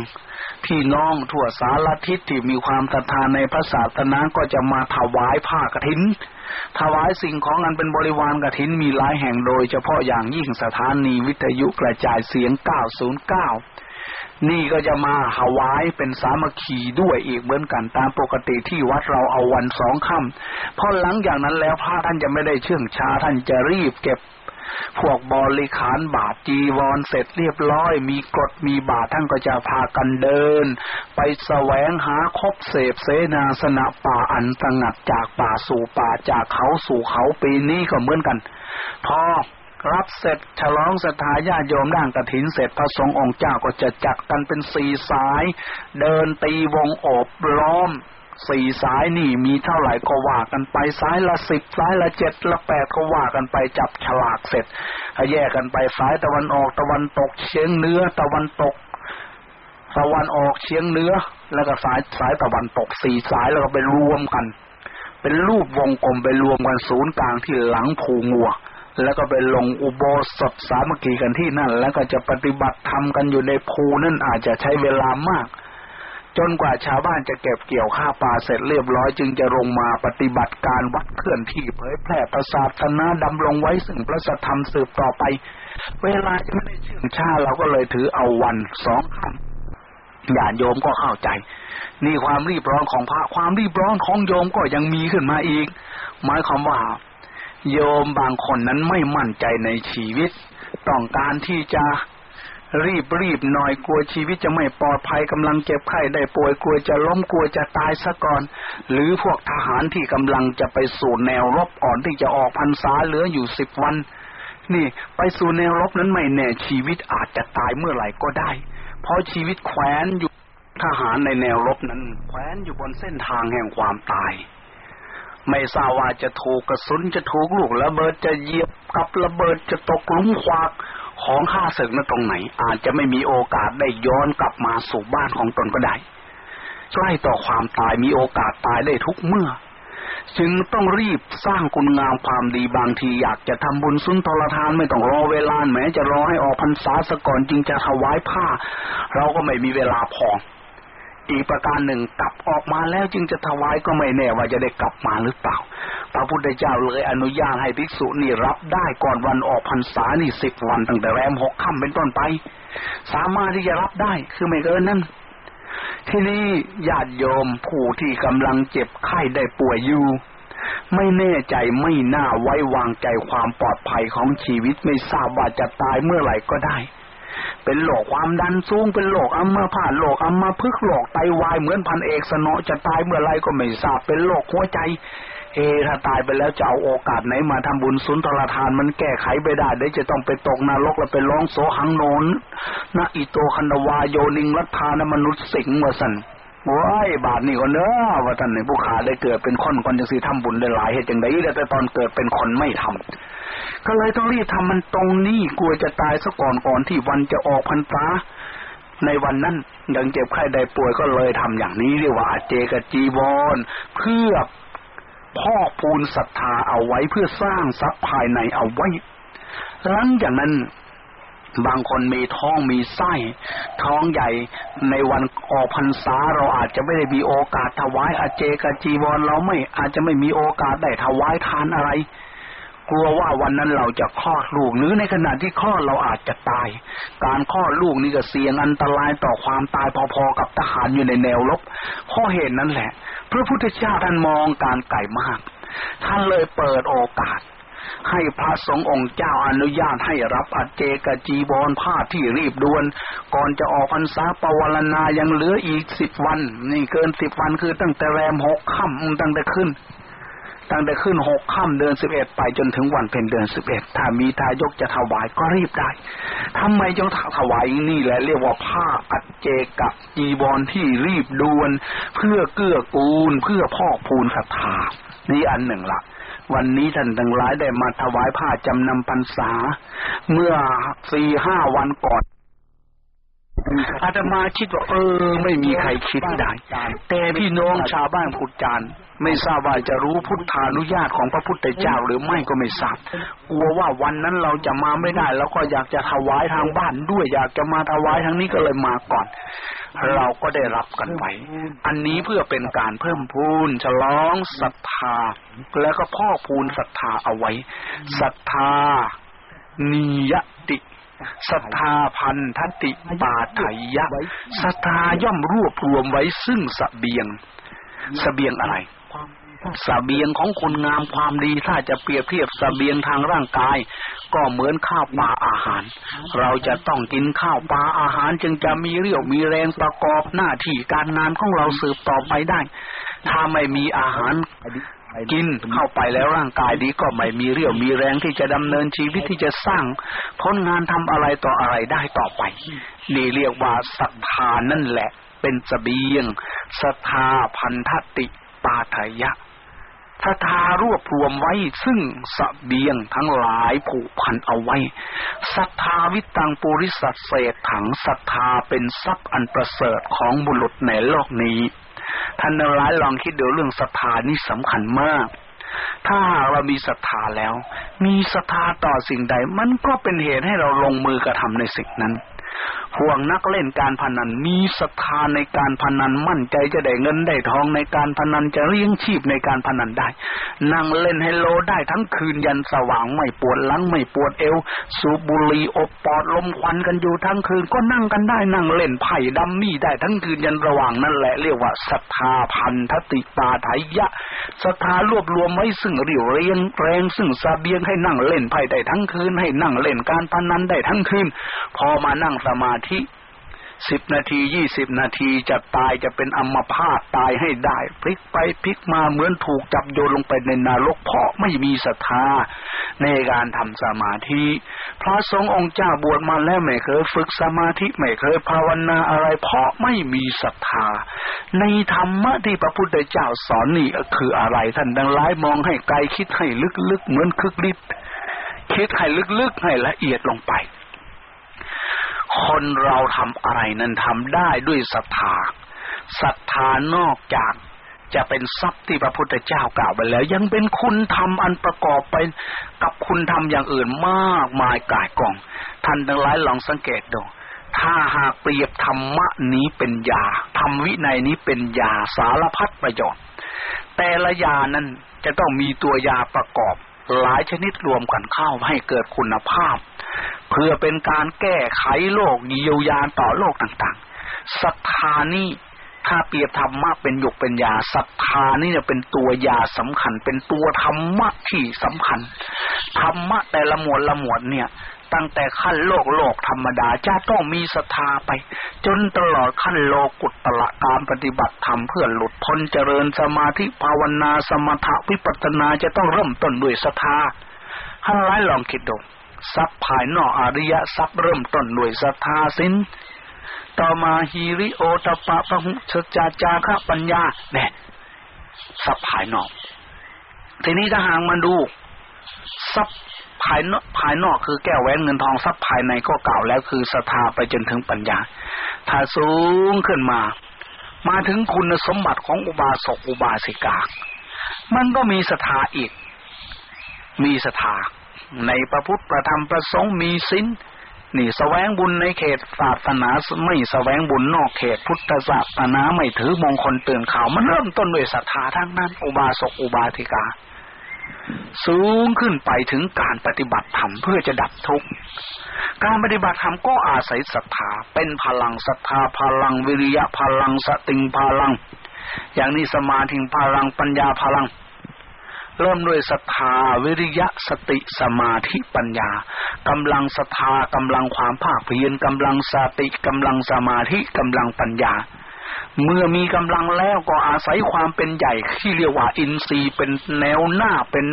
พี่น้องทั่วสารทิศที่มีความศรัทธาในพระศาสนาก็จะมาถวายผ้ากฐิน ถวายสิ่งของอันเป็นบริวารกฐินมีหลายแห่งโดยเฉพาะอย่างยิ่งสถานีวิทยุกระจายเสียง 909 นี่ก็จะมาถวายเป็นสามัคคีด้วยอีกเหมือนกันตามปกติที่วัดเราเอาวันสองค่ำพอหลังจากนั้นแล้วพระท่านจะไม่ได้เชื่องชาท่านจะรีบเก็บ พวกบริขารบาทจีวรเสร็จเรียบร้อย มีกฎมีบาทท่านก็จะพากันเดิน ไปแสวงหาคบเสพเสนาสนะป่าอันสงัดจากป่าสู่ป่าจากเขาสู่เขาปีนี้ก็เหมือนกัน พอรับเสร็จฉลองสถาญาโยมด่างกระถินเสร็จพระสงฆ์องค์เจ้าก็จะจัดกันเป็นสี่สาย เดินตีวงโอบล้อม สี่สายนี่มีเท่าไหร่ก็ว่ากันไปสายละสิบสายละเจ็ดละแปดก็ว่ากันไปจับฉลากเสร็จแยกกันไปสายตะวันออกตะวันตกเฉียงเหนือตะวันตกตะวันออกเฉียงเหนือแล้วก็สายสายตะวันตกสี่สายแล้วก็ไปรวมกัน เป็นรูปวงกลมไปรวมกันศูนย์กลางที่หลังผูงัวแล้วก็ไปลงอุโบสถสามัคคีกันที่นั่น แล้วก็จะปฏิบัติธรรมกันอยู่ในภูนั่นอาจจะใช้เวลามาก จนกว่าชาวบ้านจะเก็บเกี่ยวข้าวป่าเสร็จเรียบร้อยจึงจะลงมาปฏิบัติการวัดเคลื่อนที่เผยแพร่ประสาทนาดำรงไว้ซึ่งพระสธรรมสืบต่อไป เวลาจะไม่ได้เชื่องชาเราก็เลยถือเอาวันสองคำญาติโยมก็เข้าใจ นี่ความรีบร้อนของพระความรีบร้อนของโยมก็ยังมีขึ้นมาอีก หมายความว่า โยมบางคนนั้นไม่มั่นใจในชีวิต ต้องการที่จะ รีบรีบหน่อยกลัวชีวิตจะไม่ปลอดภัยกำลังเจ็บไข้ได้ป่วยกลัวจะล้มกลัวจะตายซะก่อน หรือพวกทหารที่กำลังจะไปสู่แนวรบอ่อนที่จะออกพรรษาเหลืออยู่สิบวัน นี่ ไปสู่แนวรบนั้นไม่แน่ชีวิตอาจจะตายเมื่อไหร่ก็ได้ เพราะชีวิตแขวนอยู่ทหารในแนวรบนั้น แขวนอยู่บนเส้นทางแห่งความตาย ไม่ทราบว่าจะถูกกระสุนจะถูกลูกระเบิดจะเหยียบกับระเบิดจะตกลุมควัก ของข้าศึกนั้นตรงไหน อาจจะไม่มีโอกาสได้ย้อนกลับมาสู่บ้านของตนก็ได้ใกล้ต่อความตายมีโอกาสตายได้ทุกเมื่อ จึงต้องรีบสร้างคุณงามความดีบางทีอยากจะทำบุญสุนทรทานไม่ต้องรอเวลาแม้จะรอให้ออกพรรษาสก่อนจึงจะถวายผ้า เราก็ไม่มีเวลาพอ อีกประการหนึ่งกลับออกมาแล้วจึงจะถวายก็ไม่แน่ว่าจะได้กลับมาหรือเปล่า พระพุทธเจ้าเลยอนุญาตให้ภิกษุนี่รับได้ก่อนวันออกพรรษานี่สิบวันตั้งแต่แรมหกค่ำเป็นต้นไป สามารถที่จะรับได้คือไม่เกินนั้นที่นี้ญาติโยมผู้ที่กำลังเจ็บไข้ได้ป่วยอยู่ไม่แน่ใจไม่น่าไว้วางใจความปลอดภัยของชีวิตไม่ทราบว่าจะตายเมื่อไหร่ก็ได้ เป็นโรคความดันสูง เป็นโรคอัมพาตโรคอัมพึกโรคไตวายเหมือนพันเอกสนอจะตายเมื่อไรก็ไม่ทราบ เป็นโรคหัวใจ เอถ้าตายไปแล้วจะเอาโอกาสไหนมาทำบุญสุนทรทานมันแก้ไขไปได้เดี๋ยวจะต้องไปตกนรกแล้วไปร้องโสหังโนนนะอิโตคันวาโยนิงรัฐานมนุษย์สิงห์วสัน ว้ายบาทนี่ก็เนอะว่าท่านในผู้ขาได้เกิดเป็นคนคนจังสีทำบุญได้หลายเหตุจังไดแต่ตอนเกิดเป็นคนไม่ทำก็เลยต้องรีบทำมันตรงนี้กลัวจะตายซะก่อนก่อนที่วันจะออกพรรษาในวันนั้นยังเจ็บไข้ได้ป่วยก็เลยทำอย่างนี้เรียกว่าอาเจกจีวรเพื่อพ่อปูนศรัทธาเอาไว้เพื่อสร้างทรัพย์ภายในเอาไว้ หลังจากนั้น บางคนมีท้องมีไส้ ท้องใหญ่ในวันออกพรรษาเราอาจจะไม่ได้มีโอกาสถวายอาเจกจีวรเราไม่อาจจะไม่มีโอกาสได้ถวายทานอะไร กลัวว่าวันนั้นเราจะคลอดลูกหรือในขณะที่คลอดเราอาจจะตาย การคลอดลูกนี่ก็เสี่ยงอันตรายต่อความตายพอๆกับทหารอยู่ในแนวรบข้อเหตุนั้นแหละ พระพุทธเจ้าท่านมองการไก่มาก ท่านเลยเปิดโอกาส ให้พระสงฆ์องค์เจ้าอนุญาตให้รับอัจเจกจีบอลผ้าที่รีบด่วน ก่อนจะออกพรรษาปวารณายังเหลืออีกสิบวัน นี่เกินสิบวันคือตั้งแต่แรมหกค่ำตั้งแต่ขึ้นตั้งแต่ขึ้นหกค่ำเดือนสิบเอ็ดไปจนถึงวันเป็นเดือนสิบเอ็ดถ้ามีทายกจะถวายก็รีบได้ทำไมจึงถวายนี่แหละเรียกว่าผ้าอัจเจกะจีบอลที่รีบด่วน เพื่อเกื้อกูลเพื่อพ่อพูนศรัทธานี่อันหนึ่งละ วันนี้ท่านทั้งหลายได้มาถวายผ้าจำนำพรรษา เมื่อสี่ห้าวันก่อนอาตมาคิดว่าเออ ไม่มีใครคิดได้แต่พี่น้องชาวบ้านพุทธจานไม่ทราบว่าจะรู้พุทธานุญาตของพระพุทธเจ้าหรือไม่ก็ไม่ทราบกลัวว่าวันนั้นเราจะมาไม่ได้ แล้วก็อยากจะถวายทางบ้านด้วย อยากจะมาถวายทางนี้ก็เลยมาก่อน เราก็ได้รับกันไปอันนี้เพื่อเป็นการเพิ่มพูนฉลองศรัทธา แล้วก็พ่อพูนศรัทธาเอาไว้ศรัทธานิยติศรัทธาพันธติปาไถยะศรัทธาย่อมรวบรวมไว้ซึ่งสเบียงสเบียงอะไร สเบียงของคนงามความดีถ้าจะเปรียบเทียบสเบียงทางร่างกาย ก็เหมือนข้าวปลาอาหาร เราจะต้องกินข้าวปลาอาหารจึงจะมีเรี่ยวมีแรงประกอบหน้าที่การงานของเราสืบต่อไปได้ ถ้าไม่มีอาหารกินเข้าไปแล้วร่างกายดีก็ไม่มีเรี่ยวมีแรงที่จะดำเนินชีวิตที่จะสร้างผลงานทำอะไรต่ออะไรได้ต่อไป นี่เรียกว่าศรัทธานั่นแหละ เป็นสเบียงศรัทธาพันธติปาทยะ ถ้าทารวบรวมไว้ซึ่งสเบียงทั้งหลายผูกพันเอาไว้ศรัทธาวิตังปุริสัตเศษถังศรัทธาเป็นทรัพย์อันประเสริฐของบุรุษในโลกนี้ท่านทั้งหลายลองคิดดูเรื่องศรัทธานี่สำคัญมาก ถ้าเรามีศรัทธาแล้ว มีศรัทธาต่อสิ่งใด มันก็เป็นเหตุให้เราลงมือกระทำในสิ่งนั้น ห่วงนักเล่นการพนันมีศรัทธาในการพนันมั่นใจจะได้เงินได้ทองในการพนันจะเลี้ยงชีพในการพนันได้ นั่งเล่นไฮโลได้ทั้งคืนยันสว่างไม่ปวดหลังไม่ปวดเอว สูบบุหรี่อบปอดลมควันกันอยู่ทั้งคืนก็นั่งกันได้นั่งเล่นไพ่ดัมมี่ได้ทั้งคืนยันระหว่างนั่นแหละเรียกว่าศรัทธาพันธติปาไทยะศรัทธารวบรวมไว้ซึ่งเรียวเรียงแรงซึ่งสเบียงให้นั่งเล่นไพ่ได้ทั้งคืนให้นั่งเล่นการพนันได้ทั้งคืน พอมานั่งสมาธิสิบนาทียี่สิบนาทีจะตายจะเป็นอัมพาตตายให้ได้ พลิกไปพลิกมาเหมือนถูกจับโยนลงไปในนรกเพราะไม่มีศรัทธาในการทำสมาธิ พระสงฆ์องค์เจ้าบวชมาแล้วไม่เคยฝึกสมาธิไม่เคยภาวนาอะไรเพราะไม่มีศรัทธา ในธรรมะที่พระพุทธเจ้าสอนนี่คืออะไรท่านดังร้ายมองให้ไกลคิดให้ลึกๆเหมือนคึกฤทธิ์คิดให้ลึกๆให้ละเอียดลงไป คนเราทำอะไรนั้นทำได้ด้วยศรัทธาศรัทธานอกจากจะเป็นทรัพย์ที่พระพุทธเจ้ากล่าวไปแล้ว ยังเป็นคุณธรรมอันประกอบไปกับคุณธรรมอย่างอื่นมากมายกายกอง ท่านทั้งหลายลองสังเกตดูถ้าหากเปรียบธรรมะนี้เป็นยาธรรมวินัยนี้เป็นยาสารพัดประโยชน์ แต่ละยานั้นจะต้องมีตัวยาประกอบ หลายชนิดรวมกันเข้าให้เกิดคุณภาพ เพื่อเป็นการแก้ไขโรคเยียวยาต่อโรคต่างๆศรัทธานี่ถ้าเปรียบธรรมะเป็นหยกเป็นยาศรัทธานี่เนี่ยเป็นตัวยาสำคัญ เป็นตัวธรรมะที่สำคัญธรรมะแต่ละหมวดละหมวดเนี่ย ตั้งแต่ขั้นโลกโลกธรรมดาจะต้องมีศรัทธาไป จนตลอดขั้นโลกุตตละการปฏิบัติธรรมเพื่อหลุดพ้นเจริญสมาธิภาวนาสมถะวิปัสสนาจะต้องเริ่มต้นด้วยศรัทธาท่านร้ายลองคิดดูทรัพย์ภายนอกอริยทรัพย์เริ่มต้นด้วยศรัทธาสินต่อมาฮีริโอตปะพหุชจาจาคะปัญญาเนี่ยทรัพย์ภายนอก ทีนี้ถ้าหางมาดูทรัพย์ ภายนอกภายนอกคือแก้วแหวนเงินทองทรัพย์ภายในก็เก่าแล้วคือศรัทธาไปจนถึงปัญญา ถ้าสูงขึ้นมา มาถึงคุณสมบัติของอุบาสกอุบาสิกา มันก็มีศรัทธาอีก มีศรัทธาในพระพุทธประธรรมประสงค์มีสินนี่สแสวงบุญในเขตศาสนาไม่สแสวงบุญนอกเขตพุทธศาสนาไม่ถือมงคลเตือนข่าวมันเริ่มต้นด้วยศรัทธาทั้งนั้น อุบาสกอุบาสิกา สูงขึ้นไปถึงการปฏิบัติธรรมเพื่อจะดับทุกข์การปฏิบัติธรรมก็อาศัยศรัทธาเป็นพลังศรัทธาพลังวิริยะพลังสติงพลัง อย่างนี้สมาธิพลังปัญญาพลัง เริ่มด้วยศรัทธาวิริยะสติสมาธิปัญญากำลังศรัทธากำลังความภาคเพียรกำลังสติกำลังสมาธิกำลังปัญญา เมื่อมีกำลังแล้วก็อาศัยความเป็นใหญ่ที่เรียกว่าอินทรีย์เป็นแนวหน้าเป็น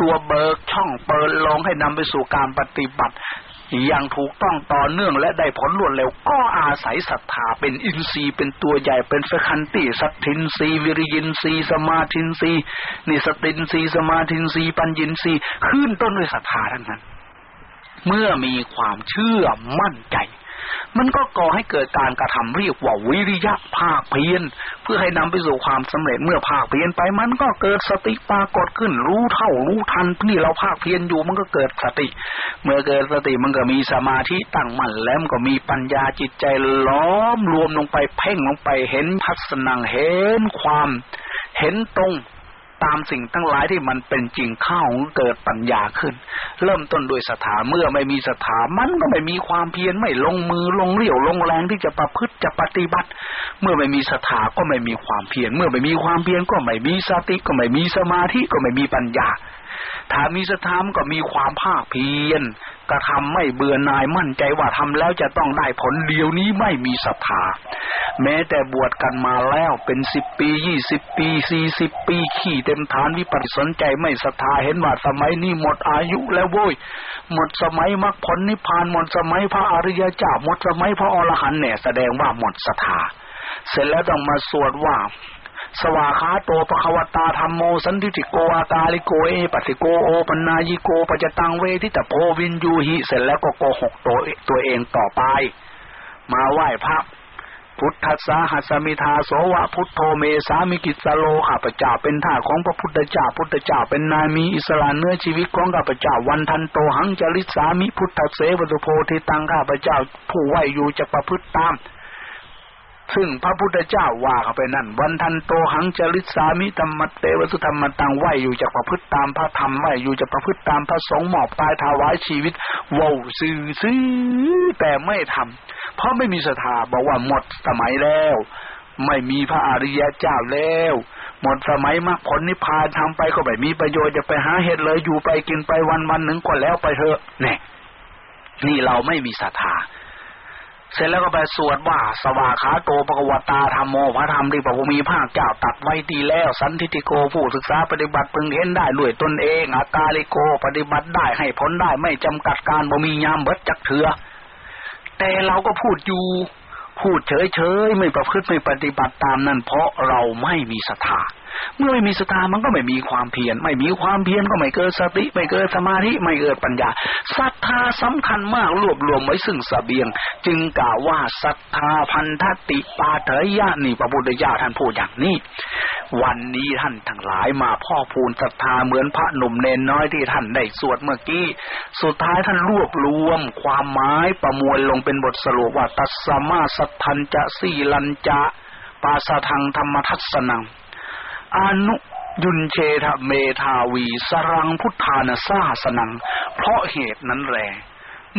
ตัวเบิกช่องเปิดลงให้นำไปสู่การปฏิบัติ อย่างถูกต้องต่อเนื่องและได้ผลรวดเร็วก็อาศัยศรัทธาเป็นอินทรีย์เป็นตัวใหญ่เป็นสคันติสัทธินทรีย์วิริยินทรีย์สมาธินทรีย์นี่สตินทรีย์สมาธินทรีย์ปัญญินทรีย์ขึ้นต้นด้วยศรัทธาทั้งนั้น เมื่อมีความเชื่อมั่นใจ มันก็ก่อให้เกิดการกระทำเรียกว่าวิริยะพากเพียรเพื่อให้นำไปสู่ความสำเร็จเมื่อพากเพียรไป มันก็เกิดสติปรากฏขึ้น รู้เท่ารู้ทันนี่เราพากเพียรอยู่มันก็เกิดสติ เมื่อเกิดสติมันก็มีสมาธิตั้งมั่นแล้วมันก็มีปัญญาจิตใจล้อมรวมลงไปเพ่งลงไปเห็นพัสนังเห็นความ เห็นตรง ตามสิ่งทั้งหลายที่มันเป็นจริงเข้าเกิดปัญญาขึ้น เริ่มต้นด้วยศรัทธาเมื่อไม่มีศรัทธามันก็ไม่มีความเพียรไม่ลงมือลงเรี่ยวลงแรงที่จะประพฤติจะปฏิบัติ เมื่อไม่มีศรัทธาก็ไม่มีความเพียรเมื่อไม่มีความเพียรก็ไม่มีสติก็ไม่มีสมาธิก็ไม่มีปัญญาถ้ามีศรัทธาก็มีความภาคเพียร กระทำไม่เบื่อนายมั่นใจว่าทำแล้วจะต้องได้ผลเดียวนี้ไม่มีศรัทธาแม้แต่บวชกันมาแล้วเป็นสิบปียี่สิบปีสี่สิบปีขี่เต็มฐานวิปัสสนใจไม่ศรัทธาเห็นว่าสมัยนี้หมดอายุแล้วโว้ยหมดสมัยมรรคผลนิพพานหมดสมัยพระอริยเจ้าหมดสมัยพระอรหันต์เนี่ยแสดงว่าหมดศรัทธาเสร็จแล้วต้องมาสวดว่า สวากขาโต ภะคะวะตาธัมโมสันทิฏฐิโกอะกาลิโกเอหิปัสสิโกโอปะนะยิโก ปัจจัตตังเวทิตัพโพวิญญูหิเสร็จแล้วก็โกหกตัวตัวเองต่อไป มาไหว้พระพุทธัสสาหัสมิทาโสวะพุทโธเมสามิกิสสะโร ข้าพเจ้าเป็นทาสของพระพุทธเจ้าพุทธเจ้าเป็นนายมีอิสระเหนือชีวิตของข้าพเจ้าวันทันโตหัง จะริสสามิพุทธัสเสวะ สุโพธิตังข้าพเจ้าผู้ไหว้อยู่จะประพฤติตาม ซึ่งพระพุทธเจ้าว่าเขาไปนั่น วันทันโตหังจริสามิธรรมเตวสุธรรมตังไหวอยู่จะประพฤติตามพระธรรมไหวอยู่จะประพฤติตามพระสงฆ์หมอบตายถวายชีวิตว้าซื่อซื้อแต่ไม่ทำเพราะไม่มีศรัทธาบอกว่าหมดสมัยแล้ว ไม่มีพระอริยเจ้าแล้ว หมดสมัยมรรคผลนิพพานทำไปก็ไม่มีประโยชน์จะไปหาเหตุเลยอยู่ไปกินไปวันวันหนึ่งก็แล้วไปเถอะเนี่ยนี่เราไม่มีศรัทธา เสร็จแล้วก็ไปสวดว่า สวาขาโตปกวตาธรรมโมพระธรรมที่พระมีภาคเจ้าตัดไว้ดีแล้วสันทิติโกผู้ศึกษาปฏิบัติพึงเห็นได้ด้วยตนเองอากาลิโกปฏิบัติได้ให้ผลได้ไม่จำกัดการบ่มียามเบิดจักเถือ แต่เราก็พูดอยู่ พูดเฉยๆไม่ประพฤติไม่ปฏิบัติตามนั้นเพราะเราไม่มีศรัทธา เมื่อไม่มีสตามันก็ไม่มีความเพียร ไม่มีความเพียรก็ไม่เกิดสติ ไม่เกิดสมาธิ ไม่เกิดปัญญา ศรัทธาสำคัญมากรวบรวมไว้ซึ่งสเสบียง จึงกล่าวว่าศรัทธาพันธติปาเถยะนี่พระพุทธเจ้าท่านพูดอย่างนี้ วันนี้ท่านทั้งหลายมาพ่อพูนศรัทธาเหมือนพระหนุ่มเนนน้อยที่ท่านได้สวดเมื่อกี้ สุดท้ายท่านรวบรวม ความหมายประมวลลงเป็นบทสรุปว่าตัสมาสัทธันจะสีลันจะปาสทังธรรมทัศนัง อนุยุนเชทเมทาวี สรังพุทธานาซาสนัง เพราะเหตุนั้นแล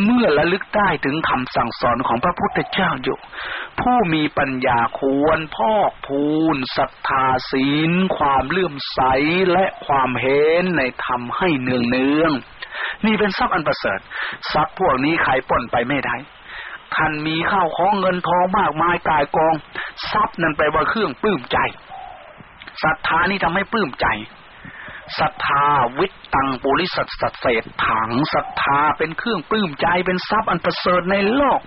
เมื่อละลึกได้ถึงคำสั่งสอนของพระพุทธเจ้าอยู่ ผู้มีปัญญาควรพอกพูนศรัทธาศีล ความเลื่อมใสและความเห็นในธรรมให้เนืองเนือง นี่เป็นทรัพย์อันประเสริฐทรัพย์พวกนี้ใครป่นไปไม่ได้ท่านมีข้าวของเงินทองมากมายกายกอง ทรัพย์นั่นไปว่าเครื่องปลื้มใจ ศรัทธานี่ทำให้ปลื้มใจศรัทธาวิตตังปุริสัตสัตเศษถังศรัทธาเป็นเครื่องปลื้มใจเป็นทรัพย์อันประเสริฐในโลก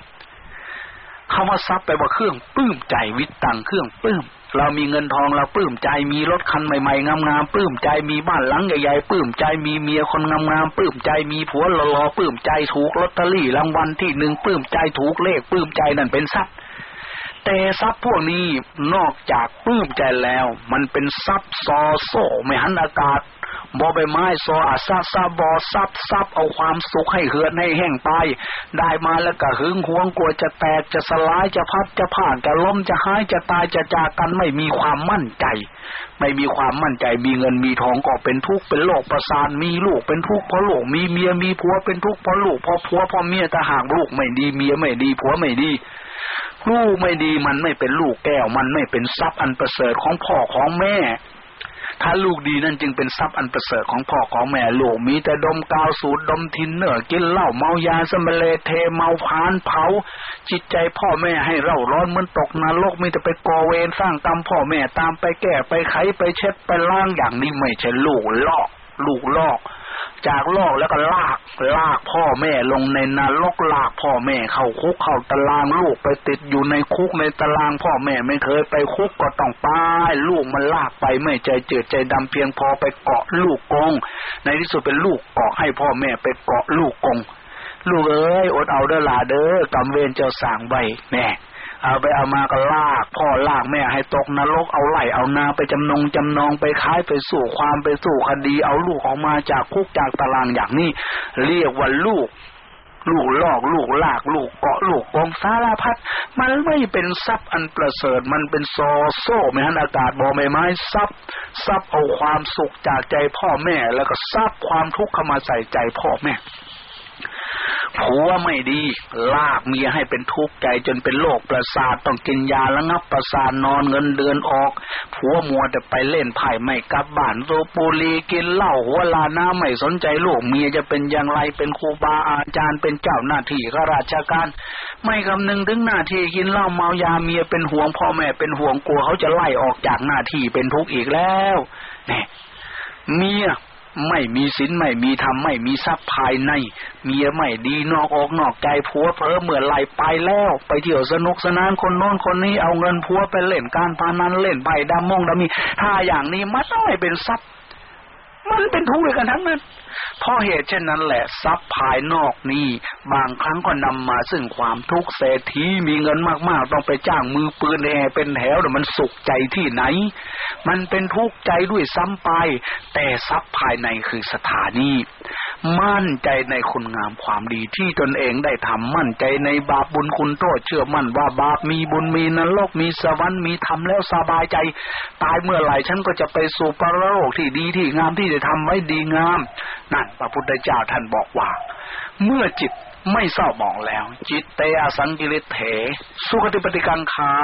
คำว่าทรัพย์ไปลว่าเครื่องปลื้มใจวิตตังเครื่องปลื้มเรามีเงินทองเราปลื้มใจมีรถคันใหม่ๆงามๆปลื้มใจมีบ้านหลังใหญ่ๆปลื้มใจมีเมียคนงามๆปลื้มใจมีผัวหล่อๆปลื้มใจถูกลอตเตอรี่รางวัลที่หนึ่งปลื้มใจถูกเลขปลื้มใจนั่นเป็นทรัพย์ แต่ทรัพย์พวกนี้นอกจากปลื้มใจแล้ว มันเป็นทรัพย์ซอโซ่ไม่หันอากาศบอใบไม้ซออาซาซาบอซับซับเอาความสุขให้เหือดให้แห้งไป ได้มาแล้วก็หึงหวงกลัวจะแตกจะสลายจะพัดจะผ่านจะล้มจะหายจะตายจะจากกันไม่มีความมั่นใจ ไม่มีความมั่นใจมีเงินมีทองก็เป็นทุกข์เป็นโรคประสาทมีลูกเป็นทุกข์เพราะลูกมีเมียมีผัวเป็นทุกข์เพราะลูกเพราะผัวเพราะเมียแต่หากลูกไม่ดีเมียไม่ดีผัวไม่ดี ลูกไม่ดีมันไม่เป็นลูกแก้ว มันไม่เป็นทรัพย์อันประเสริฐของพ่อของแม่ ถ้าลูกดีนั่นจึงเป็นทรัพย์อันประเสริฐของพ่อของแม่ลูกมีแต่ดมกาวสูดดมทินเนื้อกินเหล้าเมายาสมเลเทเมาพานเผา จิตใจพ่อแม่ให้เร่าร้อนเหมือนตกนรกมีแต่ไปก่อเวรสร้างกรรมพ่อแม่ตามไปแก้ไปไขไปเช็ดไปล้างอย่างนี้ไม่ใช่ลูกลอก ลูกลอก จากโลกแล้วก็ลากลากพ่อแม่ลงในนรกลากพ่อแม่เข้าคุกเข้าตารางลูกไปติดอยู่ในคุกในตารางพ่อแม่ไม่เคยไปคุกก็ต้องป้ายลูกมันลากไปไม่ใจเจือใจดำเพียงพอไปเกาะลูกกง ในที่สุดเป็นลูกเกาะให้พ่อแม่ไปเกาะลูกกง ลูกเอ้ยอดเอาเด้อลาเด้อกำเวรเจ้าสางใบแน่ เอาไปเอามาก็ลากพ่อลากแม่ให้ตกนรกเอาไหลเอานาไปจำนงจำนองไปขายไปสู่ความไปสู่คดี เอาลูกออกมาจากคุกจากตารางอย่างนี้ เรียกว่าลูก ลูกลอกลูกลากลูกเกาะลูกกองสารพัดมันไม่เป็นทรัพย์อันประเสริฐมันเป็นโซโซ่ไม่หันอากาศบอใบไม้ทรัพย์ทรัพย์เอาความสุขจากใจพ่อแม่ แล้วก็ทรัพย์ความทุกข์เข้ามาใส่ใจพ่อแม่ ผัวไม่ดี ลากเมียให้เป็นทุกข์ใจจนเป็นโรคประสาทต้องกินยาระงับประสาทนอนเงินเดือนออก ผัวมัวแต่ไปเล่นไพ่ไม่กลับบ้านโซปูลีกินเหล้าหัวลาน้าไม่สนใจลูกเมียจะเป็นอย่างไรเป็นครูบาอาจารย์เป็นเจ้าหน้าที่ข้าราชการ ไม่คำนึงถึงหน้าที่กินเหล้าเมายาเมียเป็นห่วงพ่อแม่เป็นห่วงกลัวเขาจะไล่ออกจากหน้าที่เป็นทุกข์อีกแล้วเนี่ยเมีย ไม่มีศีลไม่มีธรรมไม่มีทรัพย์ภายใน เมียไม่ดีนอกออกนอกใจผัวเพ้อเมื่อไหลไปแล้ว ไปเที่ยวสนุกสนานคนโน้นคนนี้เอาเงินผัวไปเล่นการพานันเล่นใบดำมงดำมีถ้าอย่างนี้มันไม่เป็นทรัพย์ มันเป็นทุกข์เลยกันทั้งนั้นเพราะเหตุเช่นนั้นแหละทรัพย์ภายนอกนี้ บางครั้งก็นำมาซึ่งความทุกข์เศรษฐีมีเงินมากๆ ต้องไปจ้างมือปืนแอเป็นแถวแต่มันสุขใจที่ไหน มันเป็นทุกข์ใจด้วยซ้ำไป แต่ทรัพย์ภายในคือสถานี มั่นใจในคุณงามความดีที่ตนเองได้ทำมั่นใจในบาปบุญคุณโทษเชื่อมั่นว่าบาปมีบุญมีนรกมีสวรรค์มีธรรมแล้วสบายใจ ตายเมื่อไหร่ฉันก็จะไปสู่ปรโลกที่ดีที่งามที่ได้ทำไว้ดีงามนั่นพระพุทธเจ้าท่านบอกว่า เมื่อจิตไม่เศร้าหมองแล้ว จิตเตอสังกิริเถ สุขติปฏิกังขา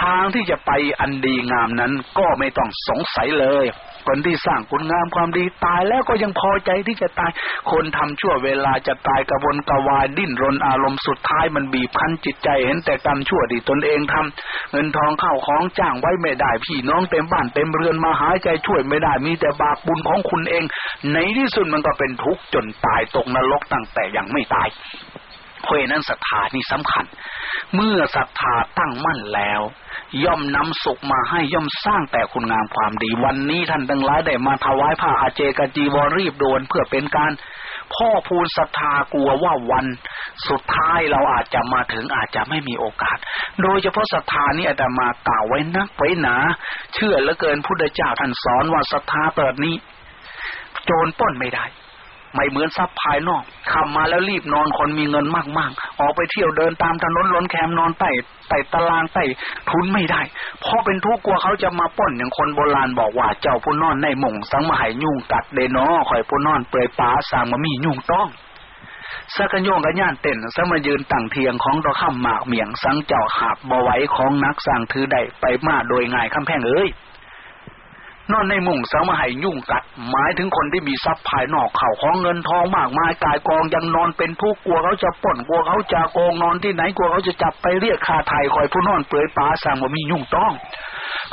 ทางที่จะไปอันดีงามนั้นก็ไม่ต้องสงสัยเลย คนที่สร้างคุณงามความดีตายแล้วก็ยังพอใจที่จะตาย คนทำชั่วเวลาจะตายกระวนกระวายดิ้นรนอารมณ์สุดท้ายมันบีบคั้นจิตใจเห็นแต่กรรมชั่วที่ตนเองทำเงินทองเข้าของจ้างไว้ไม่ได้พี่น้องเต็มบ้านเต็มเรือนมาหายใจช่วยไม่ได้มีแต่บาปบุญของคุณเอง ในที่สุดมันก็เป็นทุกข์จนตายตกนรกตั้งแต่ยังไม่ตาย เพราะนั้นศรัทธานี่สำคัญ เมื่อศรัทธาตั้งมั่นแล้ว ย่อมนำสุขมาให้ย่อมสร้างแต่คุณงามความดี วันนี้ท่านทั้งหลายได้มาถวายผ้าอาเจกจีวรรีบโดนเพื่อเป็นการพ่อพูนศรัทธากลัวว่าวันสุดท้ายเราอาจจะมาถึงอาจจะไม่มีโอกาส โดยเฉพาะศรัทธานี้อาจจะมากล่าวไว้นักไว้หนา เชื่อเหลือเกินพุทธเจ้าท่านสอนว่าศรัทธาเปิดนี้ โจรป้นไม่ได้ ไม่เหมือนทรัพย์ภายนอกขับมาแล้วรีบนอนคนมีเงินมากๆ ออกไปเที่ยวเดินตามถนนล้นแคมนอนใต้ใต้ตารางใต้ทุนไม่ได้ เพราะเป็นทุกข์กลัวเขาจะมาป้นอย่างคนโบราณบอกว่าเจ้าผู้นอนในหม่งสังมาหายยุ่งกัดเดนอคอยผู้นอนเปรยป้าสางมามียุ่งต้องสักโยงกันย่านเต้นสมายืนตั้งเทียงของตะข้ามหมากเมียงสังเจ้าขาบบวไว้ของนักสร้างถือได้ไปมาโดยง่ายคำแพงเอ้ย นอนในมุ่งสามาให้ยุ่งกัด หมายถึงคนที่มีทรัพย์ภายนอกเข่าของเงินทองมากมายกายกองยังนอนเป็นผู้กลัวเขาจะป่นกลัวเขาจะโกงนอนที่ไหนกลัวเขาจะจับไปเรียกค่าไถ่คอยผู้นอนเปื่อยป้าสั่งว่ามียุ่งต้อง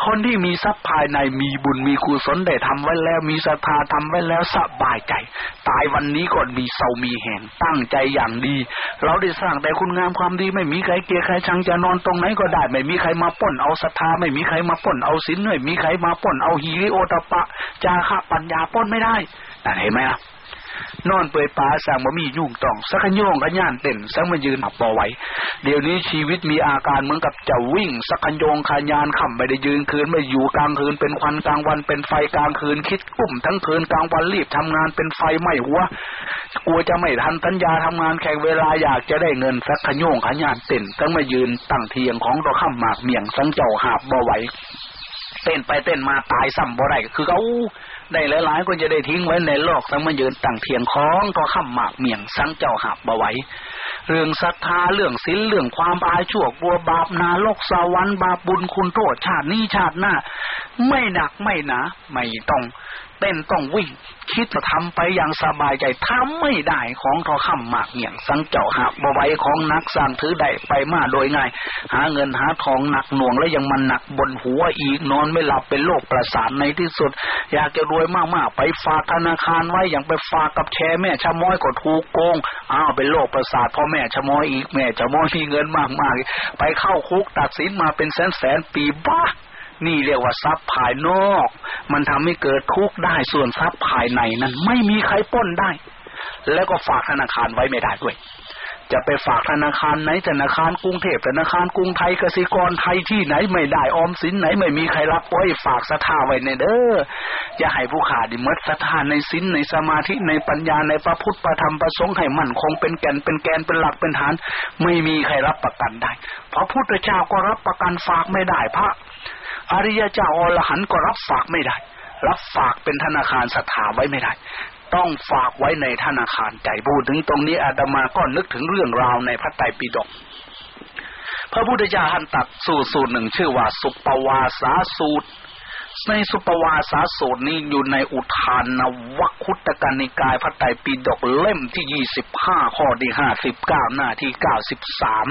คนที่มีทรัพย์ภายในมีบุญมีกุศลได้ทำไว้แล้ว มีศรัทธาทำไว้แล้วสบายใจ ตายวันนี้ก่อนมีเศร้ามีแห่งตั้งใจอย่างดี เราได้สร้างแต่คุณงามความดีไม่มีใครเกลียดใครชังจะนอนตรงไหนก็ได้ ไม่มีใครมาป้นเอาศรัทธาไม่มีใครมาป้นเอาศีลไม่มีใครมาป้นเอาฮีริโอตปะ จาคะปัญญาป้นไม่ได้แต่เห็นไหมล่ะ นอนเปยปลาสั่งบ่มียุ่งต้องสักขย่องขย่านเต้นสักมายืนหับปอไว้เดี๋ยวนี้ชีวิตมีอาการเหมือนกับจะวิ่ง สักขยงขยานขำไม่ได้ยืนคืนไม่อยู่กลางคืนเป็นควันกลางวันเป็นไฟกลางคืนคิดกุ้มทั้งคืนกลางวันรีบทำงานเป็นไฟไหม้หัวกลัวจะไม่ทันสัญญาทำงานแข่งเวลาอยากจะได้เงินสักขย่งขยานเต้นสักมายืนตั้งเทียงของตัวข้ามหมากเมี่ยงสังเจ้าหาบบ่ไหวเต้นไปเต้นมาตายซ้ำบ่ได้คือเขา ได้หลายๆก็จะได้ทิ้งไว้ในโลกทั้งมันยืนต่างเทียงคล้องก็ข้ามหมากเมี่ยงสังเจ้าหับบาไว้เรื่องศรัทธาเรื่องศีลเรื่องความอายชั่วกลัวบาปนาโลกสวรรค์บาปบุญคุณโทษชาตินี้ชาติหน้า ไม่หนักไม่หนา ไม่ต้อง เต้นต้องวิ่ง คิดจะทำไปอย่างสบายใจทำไม่ได้ของทอคำหมากเหี่ยงสังเจ้าหักบวไว้ของนักสร้างถือได้ไปมาโดยง่าย หาเงินหาทองหนักหน่วงแล้วยังมันหนักบนหัวอีกนอนไม่หลับเป็นโรคประสาทในที่สุด อยากจะรวยมากๆ ไปฝากธนาคารไว้อย่างไปฝากกับแชร์แม่ชะม้อยก็ถูกโกงอ้าวเป็นโรคประสาทพ่อแม่ชะม้อยอีกแม่ชะม้อยมีเงินมากๆไปเข้าคุกตัดสินมาเป็นแสนแสนปีบ้า นี่เรียกว่าทรัพย์ภายนอก มันทำให้เกิดทุกข์ได้ส่วนทรัพย์ภายในนั้น ไม่มีใครป้นได้ แล้วก็ฝากธนาคารไว้ไม่ได้ด้วย จะไปฝากธนาคารไหนธนาคารกรุงเทพธนาคารกรุงไทยกสิกรไทยที่ไหนไม่ได้ออมสินไหนไม่มีใครรับไว้ฝากศรัทธาไว้ในเด้ออย่าให้ผู้ขาดิมัดศรัทธาในสินในสมาธิในปัญญาในพระพุทธประธรรมประสงค์ให้มั่นคงเป็นแก่นเป็นแกนเป็นหลักเป็นฐาน ไม่มีใครรับประกันได้พระพุทธเจ้าก็รับประกันฝากไม่ได้พระอริยเจ้าอรหันต์ก็รับฝากไม่ได้ รับฝากเป็นธนาคารศรัทธาไว้ไม่ได้ ต้องฝากไว้ในธนาคารใจพูดถึงตรงนี้อาตมาก็นึกถึงเรื่องราวในพระไตรปิฎกพระพุทธเจ้าท่านตัดสูตรสูตรหนึ่งชื่อว่า สุปวาสาสูตร ในสุปวาสาสูตรนี้อยู่ในอุทานนวัคคุตกนิกายพระไตรปิฎกเล่มที่ยี่สิบห้าข้อที่ห้าสิบเก้าหน้าที่เก้าสิบสาม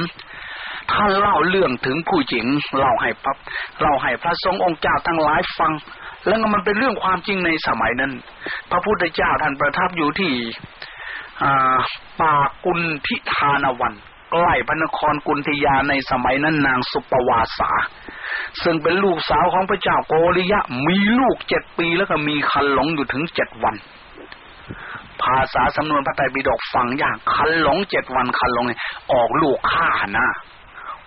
ท่านเล่าเรื่องถึงผู้หญิงเล่าให้พระเล่าให้พระสงฆ์องค์เจ้าทั้งหลายฟัง แล้วมันเป็นเรื่องความจริงในสมัยนั้น พระพุทธเจ้าท่านประทับอยู่ที่ป่ากุลทิธานวันใกล้พระนครกุลทิยาในสมัยนั้นนางสุปวาสา ซึ่งเป็นลูกสาวของพระเจ้าโกริยะ มีลูกเจ็ดปีแล้วก็มีคันหลงอยู่ถึงเจ็ดวัน ภาษาสำนวนพระไตรปิฎกฟังยากคันหลงเจ็ดวันคันหลงเนี่ยออกลูกฆ่านะ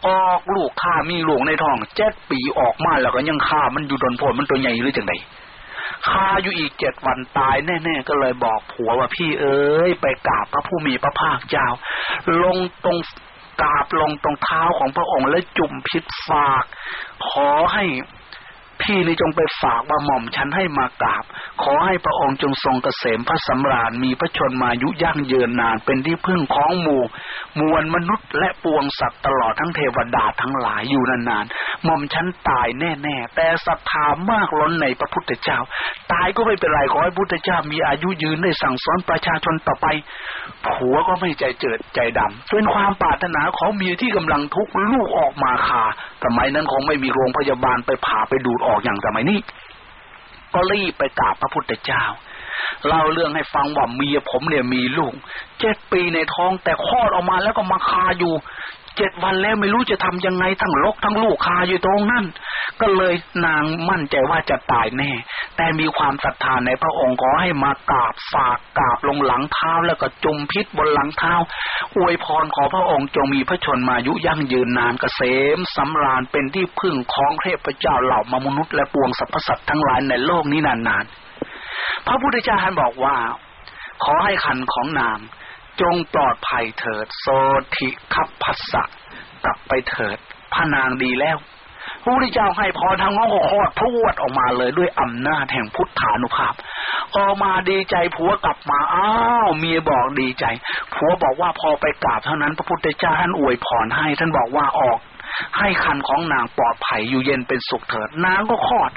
ออกลูกข้ามีลูกในท้องเจ็ดปีออกมาแล้วก็ยังข้ามันอยู่ดนพลมันตัวใหญ่หรือจังไดข้าอยู่อีกเจ็ดวันตายแน่ๆก็เลยบอกผัวว่าพี่เอ้ยไปกราบพระผู้มีพระภาคเจ้า ลงตรงกราบลงตรงเท้าของพระองค์และจุ่มพิษฝาก ขอให้ พี่นี่จงไปฝากว่าหม่อมฉันให้มากราบ ขอให้พระองค์จงทรงเกษมพระสำราญมีพระชนมายุยั่งยืนนานเป็นที่พึ่งของหมู่ มวลมนุษย์และปวงสัตว์ตลอดทั้งเทวดาทั้งหลายอยู่นานๆหม่อมฉันตายแน่ๆ แต่ศรัทธามากล้นในพระพุทธเจ้า ตายก็ไม่เป็นไรขอให้พุทธเจ้ามีอายุยืนได้สั่งสอนประชาชนต่อไป ผัวก็ไม่ใจเจิดใจดำเป็นความปรารถนาของเมียที่กำลังทุกข์ลูกออกมาคาสมัยนั้นคงไม่มีโรงพยาบาลไปผ่าไปดูดออกอย่างสมัยนี้ ก็รีบไปกราบพระพุทธเจ้าเล่าเรื่องให้ฟังว่าเมียผมเนี่ยมีลูกเจ็ดปีในท้องแต่คลอดออกมาแล้วก็มาคาอยู่ เจ็ดวันแล้วไม่รู้จะทำยังไงทั้งลกทั้งลูกคาอยู่ตรงนั้นก็เลยนางมั่นใจว่าจะตายแน่ แต่มีความศรัทธาในพระองค์ขอให้มากราบฝากกราบลงหลังเท้าแล้วก็จุมพิษบนหลังเท้า อวยพรขอพระองค์จงมีพระชนมายุยั่งยืนนานกเกษมสำราญเป็นที่พึ่งของเทพเจ้าเหล่ามนุษย์และปวงสรรพสัตว์ทั้งหลายในโลกนี้นานๆพระพุทธเจ้าท่านบอกว่า ขอให้ขันของนาง จงปลอดภัยเถิด โสธิคับพัสสะกลับไปเถิดพระนางดีแล้วพระพุทธเจ้าให้พรทางน้องก็คลอดพรวดออกมาเลยด้วยอำนาจแห่งพุทธานุภาพออกมาดีใจผัวกลับมาอ้าวเมียบอกดีใจผัวบอกว่าพอไปกราบเท่านั้นพระพุทธเจ้าท่านอวยพรให้ ท่านบอกว่าออก ให้คันของนางปลอดภัยอยู่เย็นเป็นสุขเถิดนางก็คลอด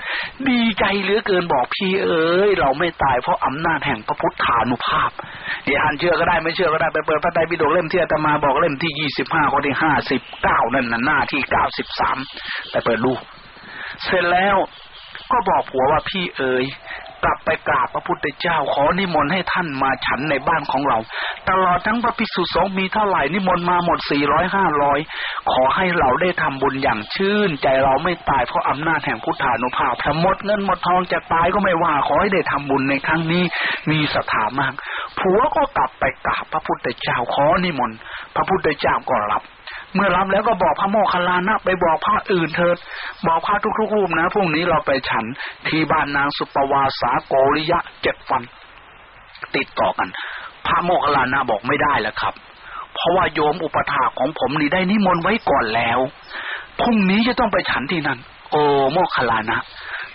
ดีใจเหลือเกินบอกพี่เอ้ยเราไม่ตายเพราะอำนาจแห่งพระพุทธานุภาพเดี๋ยวอ่านเชื่อก็ได้ไม่เชื่อก็ได้ไปเปิดพระไตรปิฎกเล่มที่อาตมาบอกเล่มที่ยี่สิบห้าข้อที่ห้าสิบเก้านั่นน่ะหน้าที่เก้าสิบสามไปเปิดดูเสร็จแล้วก็บอกผัวว่าพี่เอ๋ย กลับไปกราบพระพุทธเจ้า ขอนิมนต์ให้ท่านมาฉันในบ้านของเรา ตลอดทั้งพระภิกษุสงฆ์มีเท่าไหร่นิมนต์มาหมดสี่ร้อยห้าร้อยขอให้เราได้ทำบุญอย่างชื่น ใจเราไม่ตายเพราะอำนาจแห่งพุทธานุภาพถ้าหมดเงินหมดทองจะตายก็ไม่ว่าขอให้ได้ทำบุญในครั้งนี้มีศรัทธามากผัวก็กลับไปกราบพระพุทธเจ้าขอนิมนต์พระพุทธเจ้าก็รับ เมื่อรับแล้วก็บอกพระโมคคัลลานะไปบอกพระอื่นเถิด บอกพระทุกๆรูปนะพรุ่งนี้เราไปฉัน ที่บ้านนางสุปวาสาโกริยะเจ็ดวัน ติดต่อกัน พระโมคคัลลานะบอกไม่ได้แล้วครับ เพราะว่าโยมอุปถาของผมนี่ได้นิมนต์ไว้ก่อนแล้วพรุ่งนี้จะต้องไปฉันที่นั่นโอโมคคัลลานะ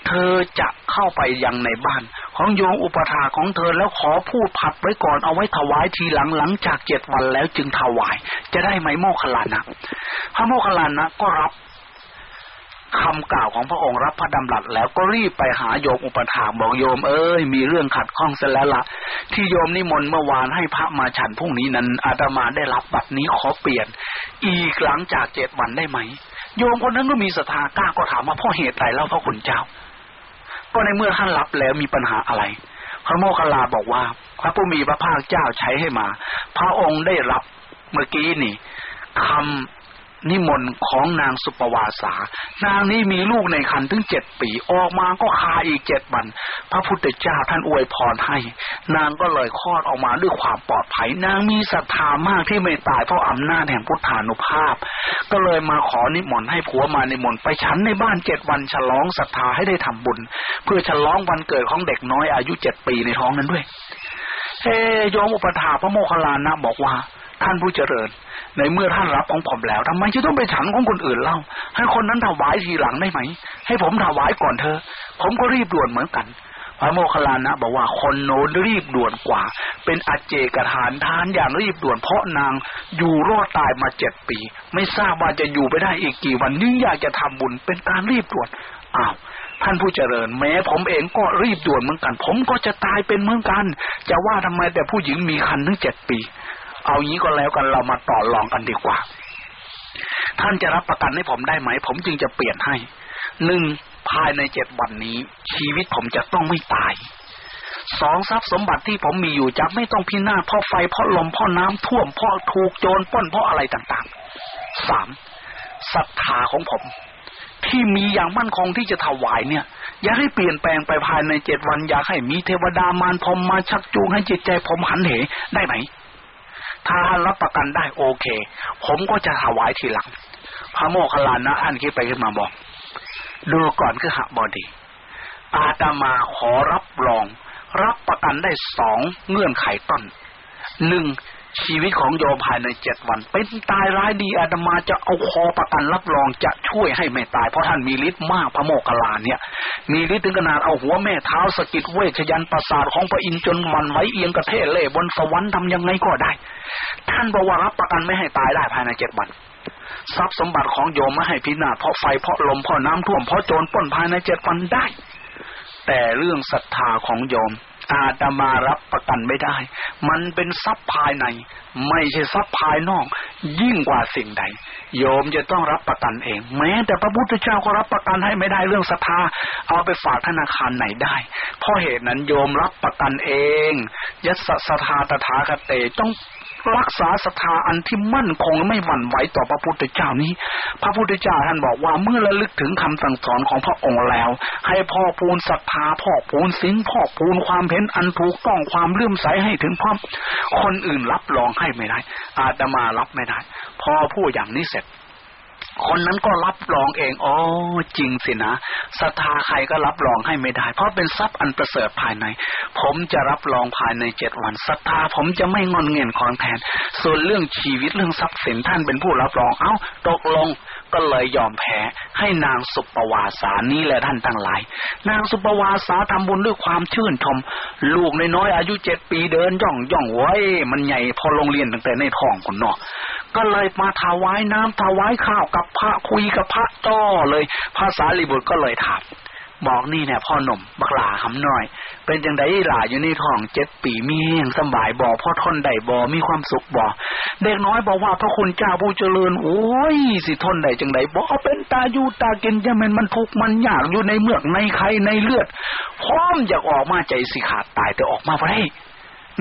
เธอจะเข้าไปยังในบ้าน ของโยมอุปถาของเธอแล้วขอพูดผัดไว้ก่อนเอาไว้ถวายทีหลังหลังจากเจ็ดวันแล้วจึงถวาย จะได้ไหมโมคลานะพระโมคลานะก็รับคำกล่าวของพระองค์รับพระดำรัสแล้วก็รีบไปหาโยมอุปถาบอกโยมเอ้ยมีเรื่องขัดข้องเสร็จแล้วละที่โยมนิมนต์เมื่อวานให้พระมาฉันพรุ่งนี้นั้นอาตมาได้รับบัดนี้ขอเปลี่ยน อีกหลังจากเจ็ดวันได้ไหม โยมคนนั้นก็มีศรัทธากล้าก็ถามว่าพ่อเหตุใดเล่าพระคุณเจ้า ก็ในเมื่อท่านรับแล้วมีปัญหาอะไร พระโมคคัลลาบอกว่า พระผู้มีพระภาคเจ้าใช้ให้มา พระองค์ได้รับเมื่อกี้นี่คำ นิมนต์ของนางสุปวาสา นางนี้มีลูกในคันถึงเจ็ดปี ออกมาก็คาอีกเจ็ดวัน พระพุทธเจ้าท่านอวยพรให้ นางก็เลยคลอดออกมาด้วยความปลอดภัย นางมีศรัทธามากที่ไม่ตายเพราะอำนาจแห่งพุทธานุภาพ ก็เลยมาขอนิมนต์ให้ผัวมานิมนต์ไปฉันในบ้านเจ็ดวันฉลองศรัทธาให้ได้ทำบุญ เพื่อฉลองวันเกิดของเด็กน้อยอายุเจ็ดปีในท้องนั้นด้วยเฮ้ยมอุปถาพระโมคคัลลานะบอกว่าท่านผู้เจริญ ในเมื่อท่านรับของผมแล้วทำไมจะต้องไปฉันของคนอื่นเล่า ให้คนนั้นถวายทีหลังได้ไหม ให้ผมถวายก่อนเธอ ผมก็รีบด่วนเหมือนกันพระโมคคัลลานะบอกว่าคนโน้นรีบด่วนกว่า เป็นอเจกทานทานอย่างรีบด่วนเพราะนางอยู่รอดตายมาเจ็ดปี ไม่ทราบว่าจะอยู่ไปได้อีกกี่วันนี้อยากจะทำบุญเป็นการรีบด่วนอ้าวท่านผู้เจริญ แม้ผมเองก็รีบด่วนเหมือนกัน ผมก็จะตายเป็นเหมือนกัน จะว่าทำไมแต่ผู้หญิงมีคันถึงเจ็ดปี เอางี้ก็แล้วกันเรามาต่อรองกันดีกว่า ท่านจะรับประกันให้ผมได้ไหม ผมจึงจะเปลี่ยนให้หนึ่งภายในเจ็ดวันนี้ ชีวิตผมจะต้องไม่ตายสองทรัพย์สมบัติที่ผมมีอยู่จะไม่ต้องพินาศเพราะไฟเพราะลมเพราะน้ำท่วมเพราะถูกโจรป้นเพราะอะไรต่างๆสามศรัทธาของผม ที่มีอย่างมั่นคงที่จะถวายเนี่ย อย่าให้เปลี่ยนแปลงไปภายในเจ็ดวันอยากให้มีเทวดามารพรมมาชักจูงให้จิตใจผมหันเหได้ไหม ถ้าท่านรับประกันได้โอเค ผมก็จะถวายทีหลัง พระโมคคัลลานะท่านคิดไปขึ้นมาบอก ดูก่อนคือหบอดี อาตมาขอรับรอง รับประกันได้สองเงื่อนไขต้นหนึ่ง ชีวิตของโยมภายในเจ็ดวัน เป็นตายร้ายดีอาตมาจะเอาคอประกันรับรองจะช่วยให้ไม่ตาย เพราะท่านมีฤทธิ์มากพระโมคคัลลาเนี่ย มีฤทธิ์ถึงขนาดเอาหัวแม่เท้าสกิดเวชยันประสาทของพระอินทร์จนมันไว้เอียงกระเทเล่บนสวรรค์ทำยังไงก็ได้ ท่านบอกว่ารับประกันไม่ให้ตายได้ภายในเจ็ดวันทรัพย์สมบัติของโยมไม่ให้พินาศเพราะไฟเพราะลมเพราะน้ำท่วมเพราะโจรป้นภายในเจ็ดวันได้ แต่เรื่องศรัทธาของโยม อาตมารับประกันไม่ได้ มันเป็นทรัพย์ภายใน ไม่ใช่ทรัพย์ภายนอก ยิ่งกว่าสิ่งใด โยมจะต้องรับประกันเอง แม้แต่พระพุทธเจ้าก็รับประกันให้ไม่ได้เรื่องศรัทธาเอาไปฝากธนาคารไหนได้ เพราะเหตุนั้นโยมรับประกันเอง ยัสสธาตถาคเตต้อง รักษาศรัทธาอันที่มั่นคงไม่หวั่นไหวต่อพระพุทธเจ้านี้ พระพุทธเจ้าท่านบอกว่าเมื่อระลึกถึงคำสั่งสอนของพระองค์แล้ว ให้พ่อพูนศรัทธาพ่อพูนสิงพ่อพูนความเห็นอันถูกต้องความเลื่อมใสให้ถึงพร้อมคนอื่นรับรองให้ไม่ได้ อาตมารับไม่ได้ พอพูดอย่างนี้เสร็จ คนนั้นก็รับรองเองอ๋อจริงสินะศรัทธาใครก็รับรองให้ไม่ได้ เพราะเป็นทรัพย์อันประเสริฐภายใน ผมจะรับรองภายในเจ็ดวันศรัทธาผมจะไม่งอนเงินของแทน ส่วนเรื่องชีวิตเรื่องทรัพย์สินท่านเป็นผู้รับรองเอ้าตกลงก็เลยยอมแพ้ให้นางสุปวาสานี้แหละท่านทั้งหลาย นางสุปวาสาทำบุญด้วยความชื่นชมลูกน้อยอายุเจ็ดปีเดินย่องย่องไว้มันใหญ่พอโรงเรียนตั้งแต่ในท้องคนเนาะ ก็เลยมาถวายน้ำถวายข้าวกับพระคุยกับพระจ้อเลย ภาษาลิบุตรก็เลยถามบอกนี่เนี่ยพ่อหนุ่มบักหลาหำหน่อย เป็นจังไดหลาอยู่ในท้องเจ็ดปีมีเองสบายบ่พ่อทนได้บ่มีความสุขบ่เด็กน้อยบอกว่าพระคุณเจ้าผู้เจริญ โอ้ย สิทนได้จังไดบ่เป็นตาอยู่ตากินจะมันมันทุกมันยากอยู่ในเมือกในไข่ในเลือดพร้อมอยากออกมาใจสิขาดตายแต่ออกมาบ่ได้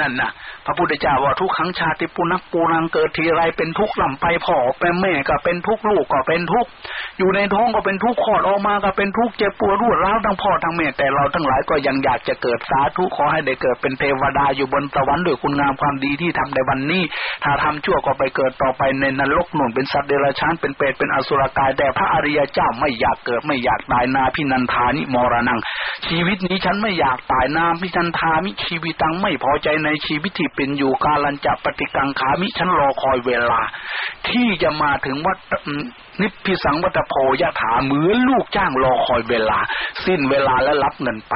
นั่นนะพระพุทธเจ้าว่าทุกขังชาติปุนักปูนังเกิดทีไรเป็นทุกข์ลำไปพ่อเป็นแม่ก็เป็นทุกข์ลูกก็เป็นทุกข์อยู่ในท้องก็เป็นทุกข์คลอดออกมาก็เป็นทุกข์เจ็บปวดรวดร้าวทั้งพ่อทั้งแม่แต่เราทั้งหลายก็ยังอยากจะเกิดสาธุขอให้ได้เกิดเป็นเทวดาอยู่บนสวรรค์ด้วยคุณงามความดีที่ทำในวันนี้ ถ้าทำชั่วก็ไปเกิดต่อไปในนรกหนุนเป็นสัตว์เดรัจฉานเป็นเปรตเป็นอสุรกาย แต่พระอริยเจ้าไม่อยากเกิดไม่อยากตายนาพินันทานิมรณัง ชีวิตนี้ฉันไม่อยากตายนาพินันทามิชีวิตังไม่พอใจในชีวิตที่เป็นอยู่กาลันจะปฏิกังขามิฉันรอคอยเวลา ที่จะมาถึงวัดนิพพิสังวัตโพยถาเหมือนลูกจ้างรอคอยเวลา สิ้นเวลาแล้วรับเงินไป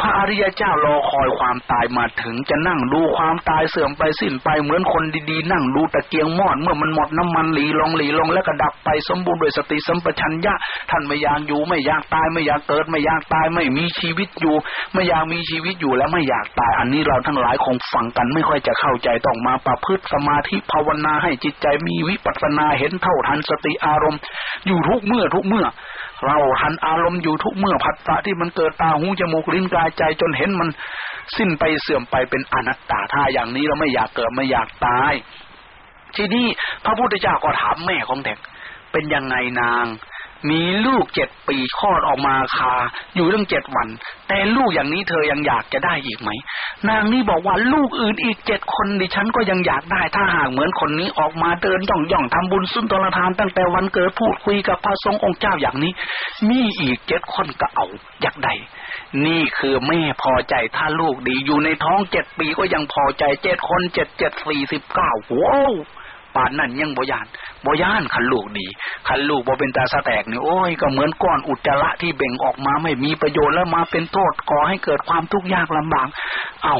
พระอริยเจ้ารอคอยความตายมาถึงจะนั่งดูความตายเสื่อมไปสิ้นไปเหมือนคนดีๆ นั่งดูตะเกียงมอด เมื่อมันหมดน้ำมันหลีลงหลีลงแล้วก็ดับไปสมบูรณ์ด้วยสติสัมปชัญญะท่านไม่อยากอยู่ไม่อยากตายไม่อยากเกิดไม่อยากตายไม่มีชีวิตอยู่ ไม่อยากมีชีวิตอยู่แล้วไม่อยากตายอันนี้เราทั้งหลายคงฟังกันไม่ค่อยจะเข้าใจต้องมาประพฤติสมาธิภาวนาให้จิตใจมีวิปัสสนาเห็นเท่าทันสติอารมณ์ อยู่ทุกเมื่อทุกเมื่อ เราทันอารมณ์อยู่ทุกเมื่อพัฒนาที่มันเกิดตาหูจมูกลิ้นกายใจจนเห็นมันสิ้นไปเสื่อมไปเป็นอนัตตาถ้าอย่างนี้เราไม่อยากเกิดไม่อยากตาย ทีนี้พระพุทธเจ้าก็ถามแม่ของเด็กเป็นยังไงนาง มีลูกเจ็ดปีคลอดออกมาคา อยู่ตั้งเจ็ดวัน แต่ลูกอย่างนี้เธอยังอยากจะได้อีกไหม นางนี่บอกว่าลูกอื่นอีกเจ็ดคนดิฉันก็ยังอยากได้ ถ้าหากเหมือนคนนี้ออกมาเดินย่องย่องทำบุญสุนทรทาน ตั้งแต่วันเกิดพูดคุยกับพระสงฆ์องค์เจ้าอย่างนี้ มีอีกเจ็ดคนก็เอาอยากได้นี่คือแม่พอใจถ้าลูกดีอยู่ในท้องเจ็ดปีก็ยังพอใจเจ็ดคนเจ็ดเจ็ดสี่สิบเก้าโว้ ปานนั่นยังบยานบยานขันลูกดีขันลูกบ่เป็นตาสแตกนี่โอ้ยก็เหมือนก้อนอุจจาระที่เบ่งออกมาไม่มีประโยชน์แล้วมาเป็นโทษก่อให้เกิดความทุกข์ยากลำบาก เอ้า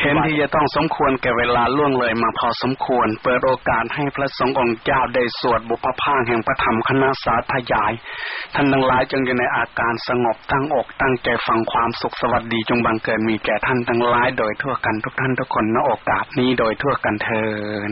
เห็นที่จะต้องสมควรแก่เวลาล่วงเลยมาพอสมควร เปิดโอกาสให้พระสงฆ์องค์เจ้าได้สวดบุพพางแห่งพระธรรมคณะสาธยาย ท่านทั้งหลายจงอยู่ในอาการสงบตั้งอกตั้งใจฟังความสุขสวัสดีจงบังเกิดมีแก่ท่านทั้งหลายโดยทั่วกันทุกท่านทุกคนณโอกาสนี้โดยทั่วกันเทิน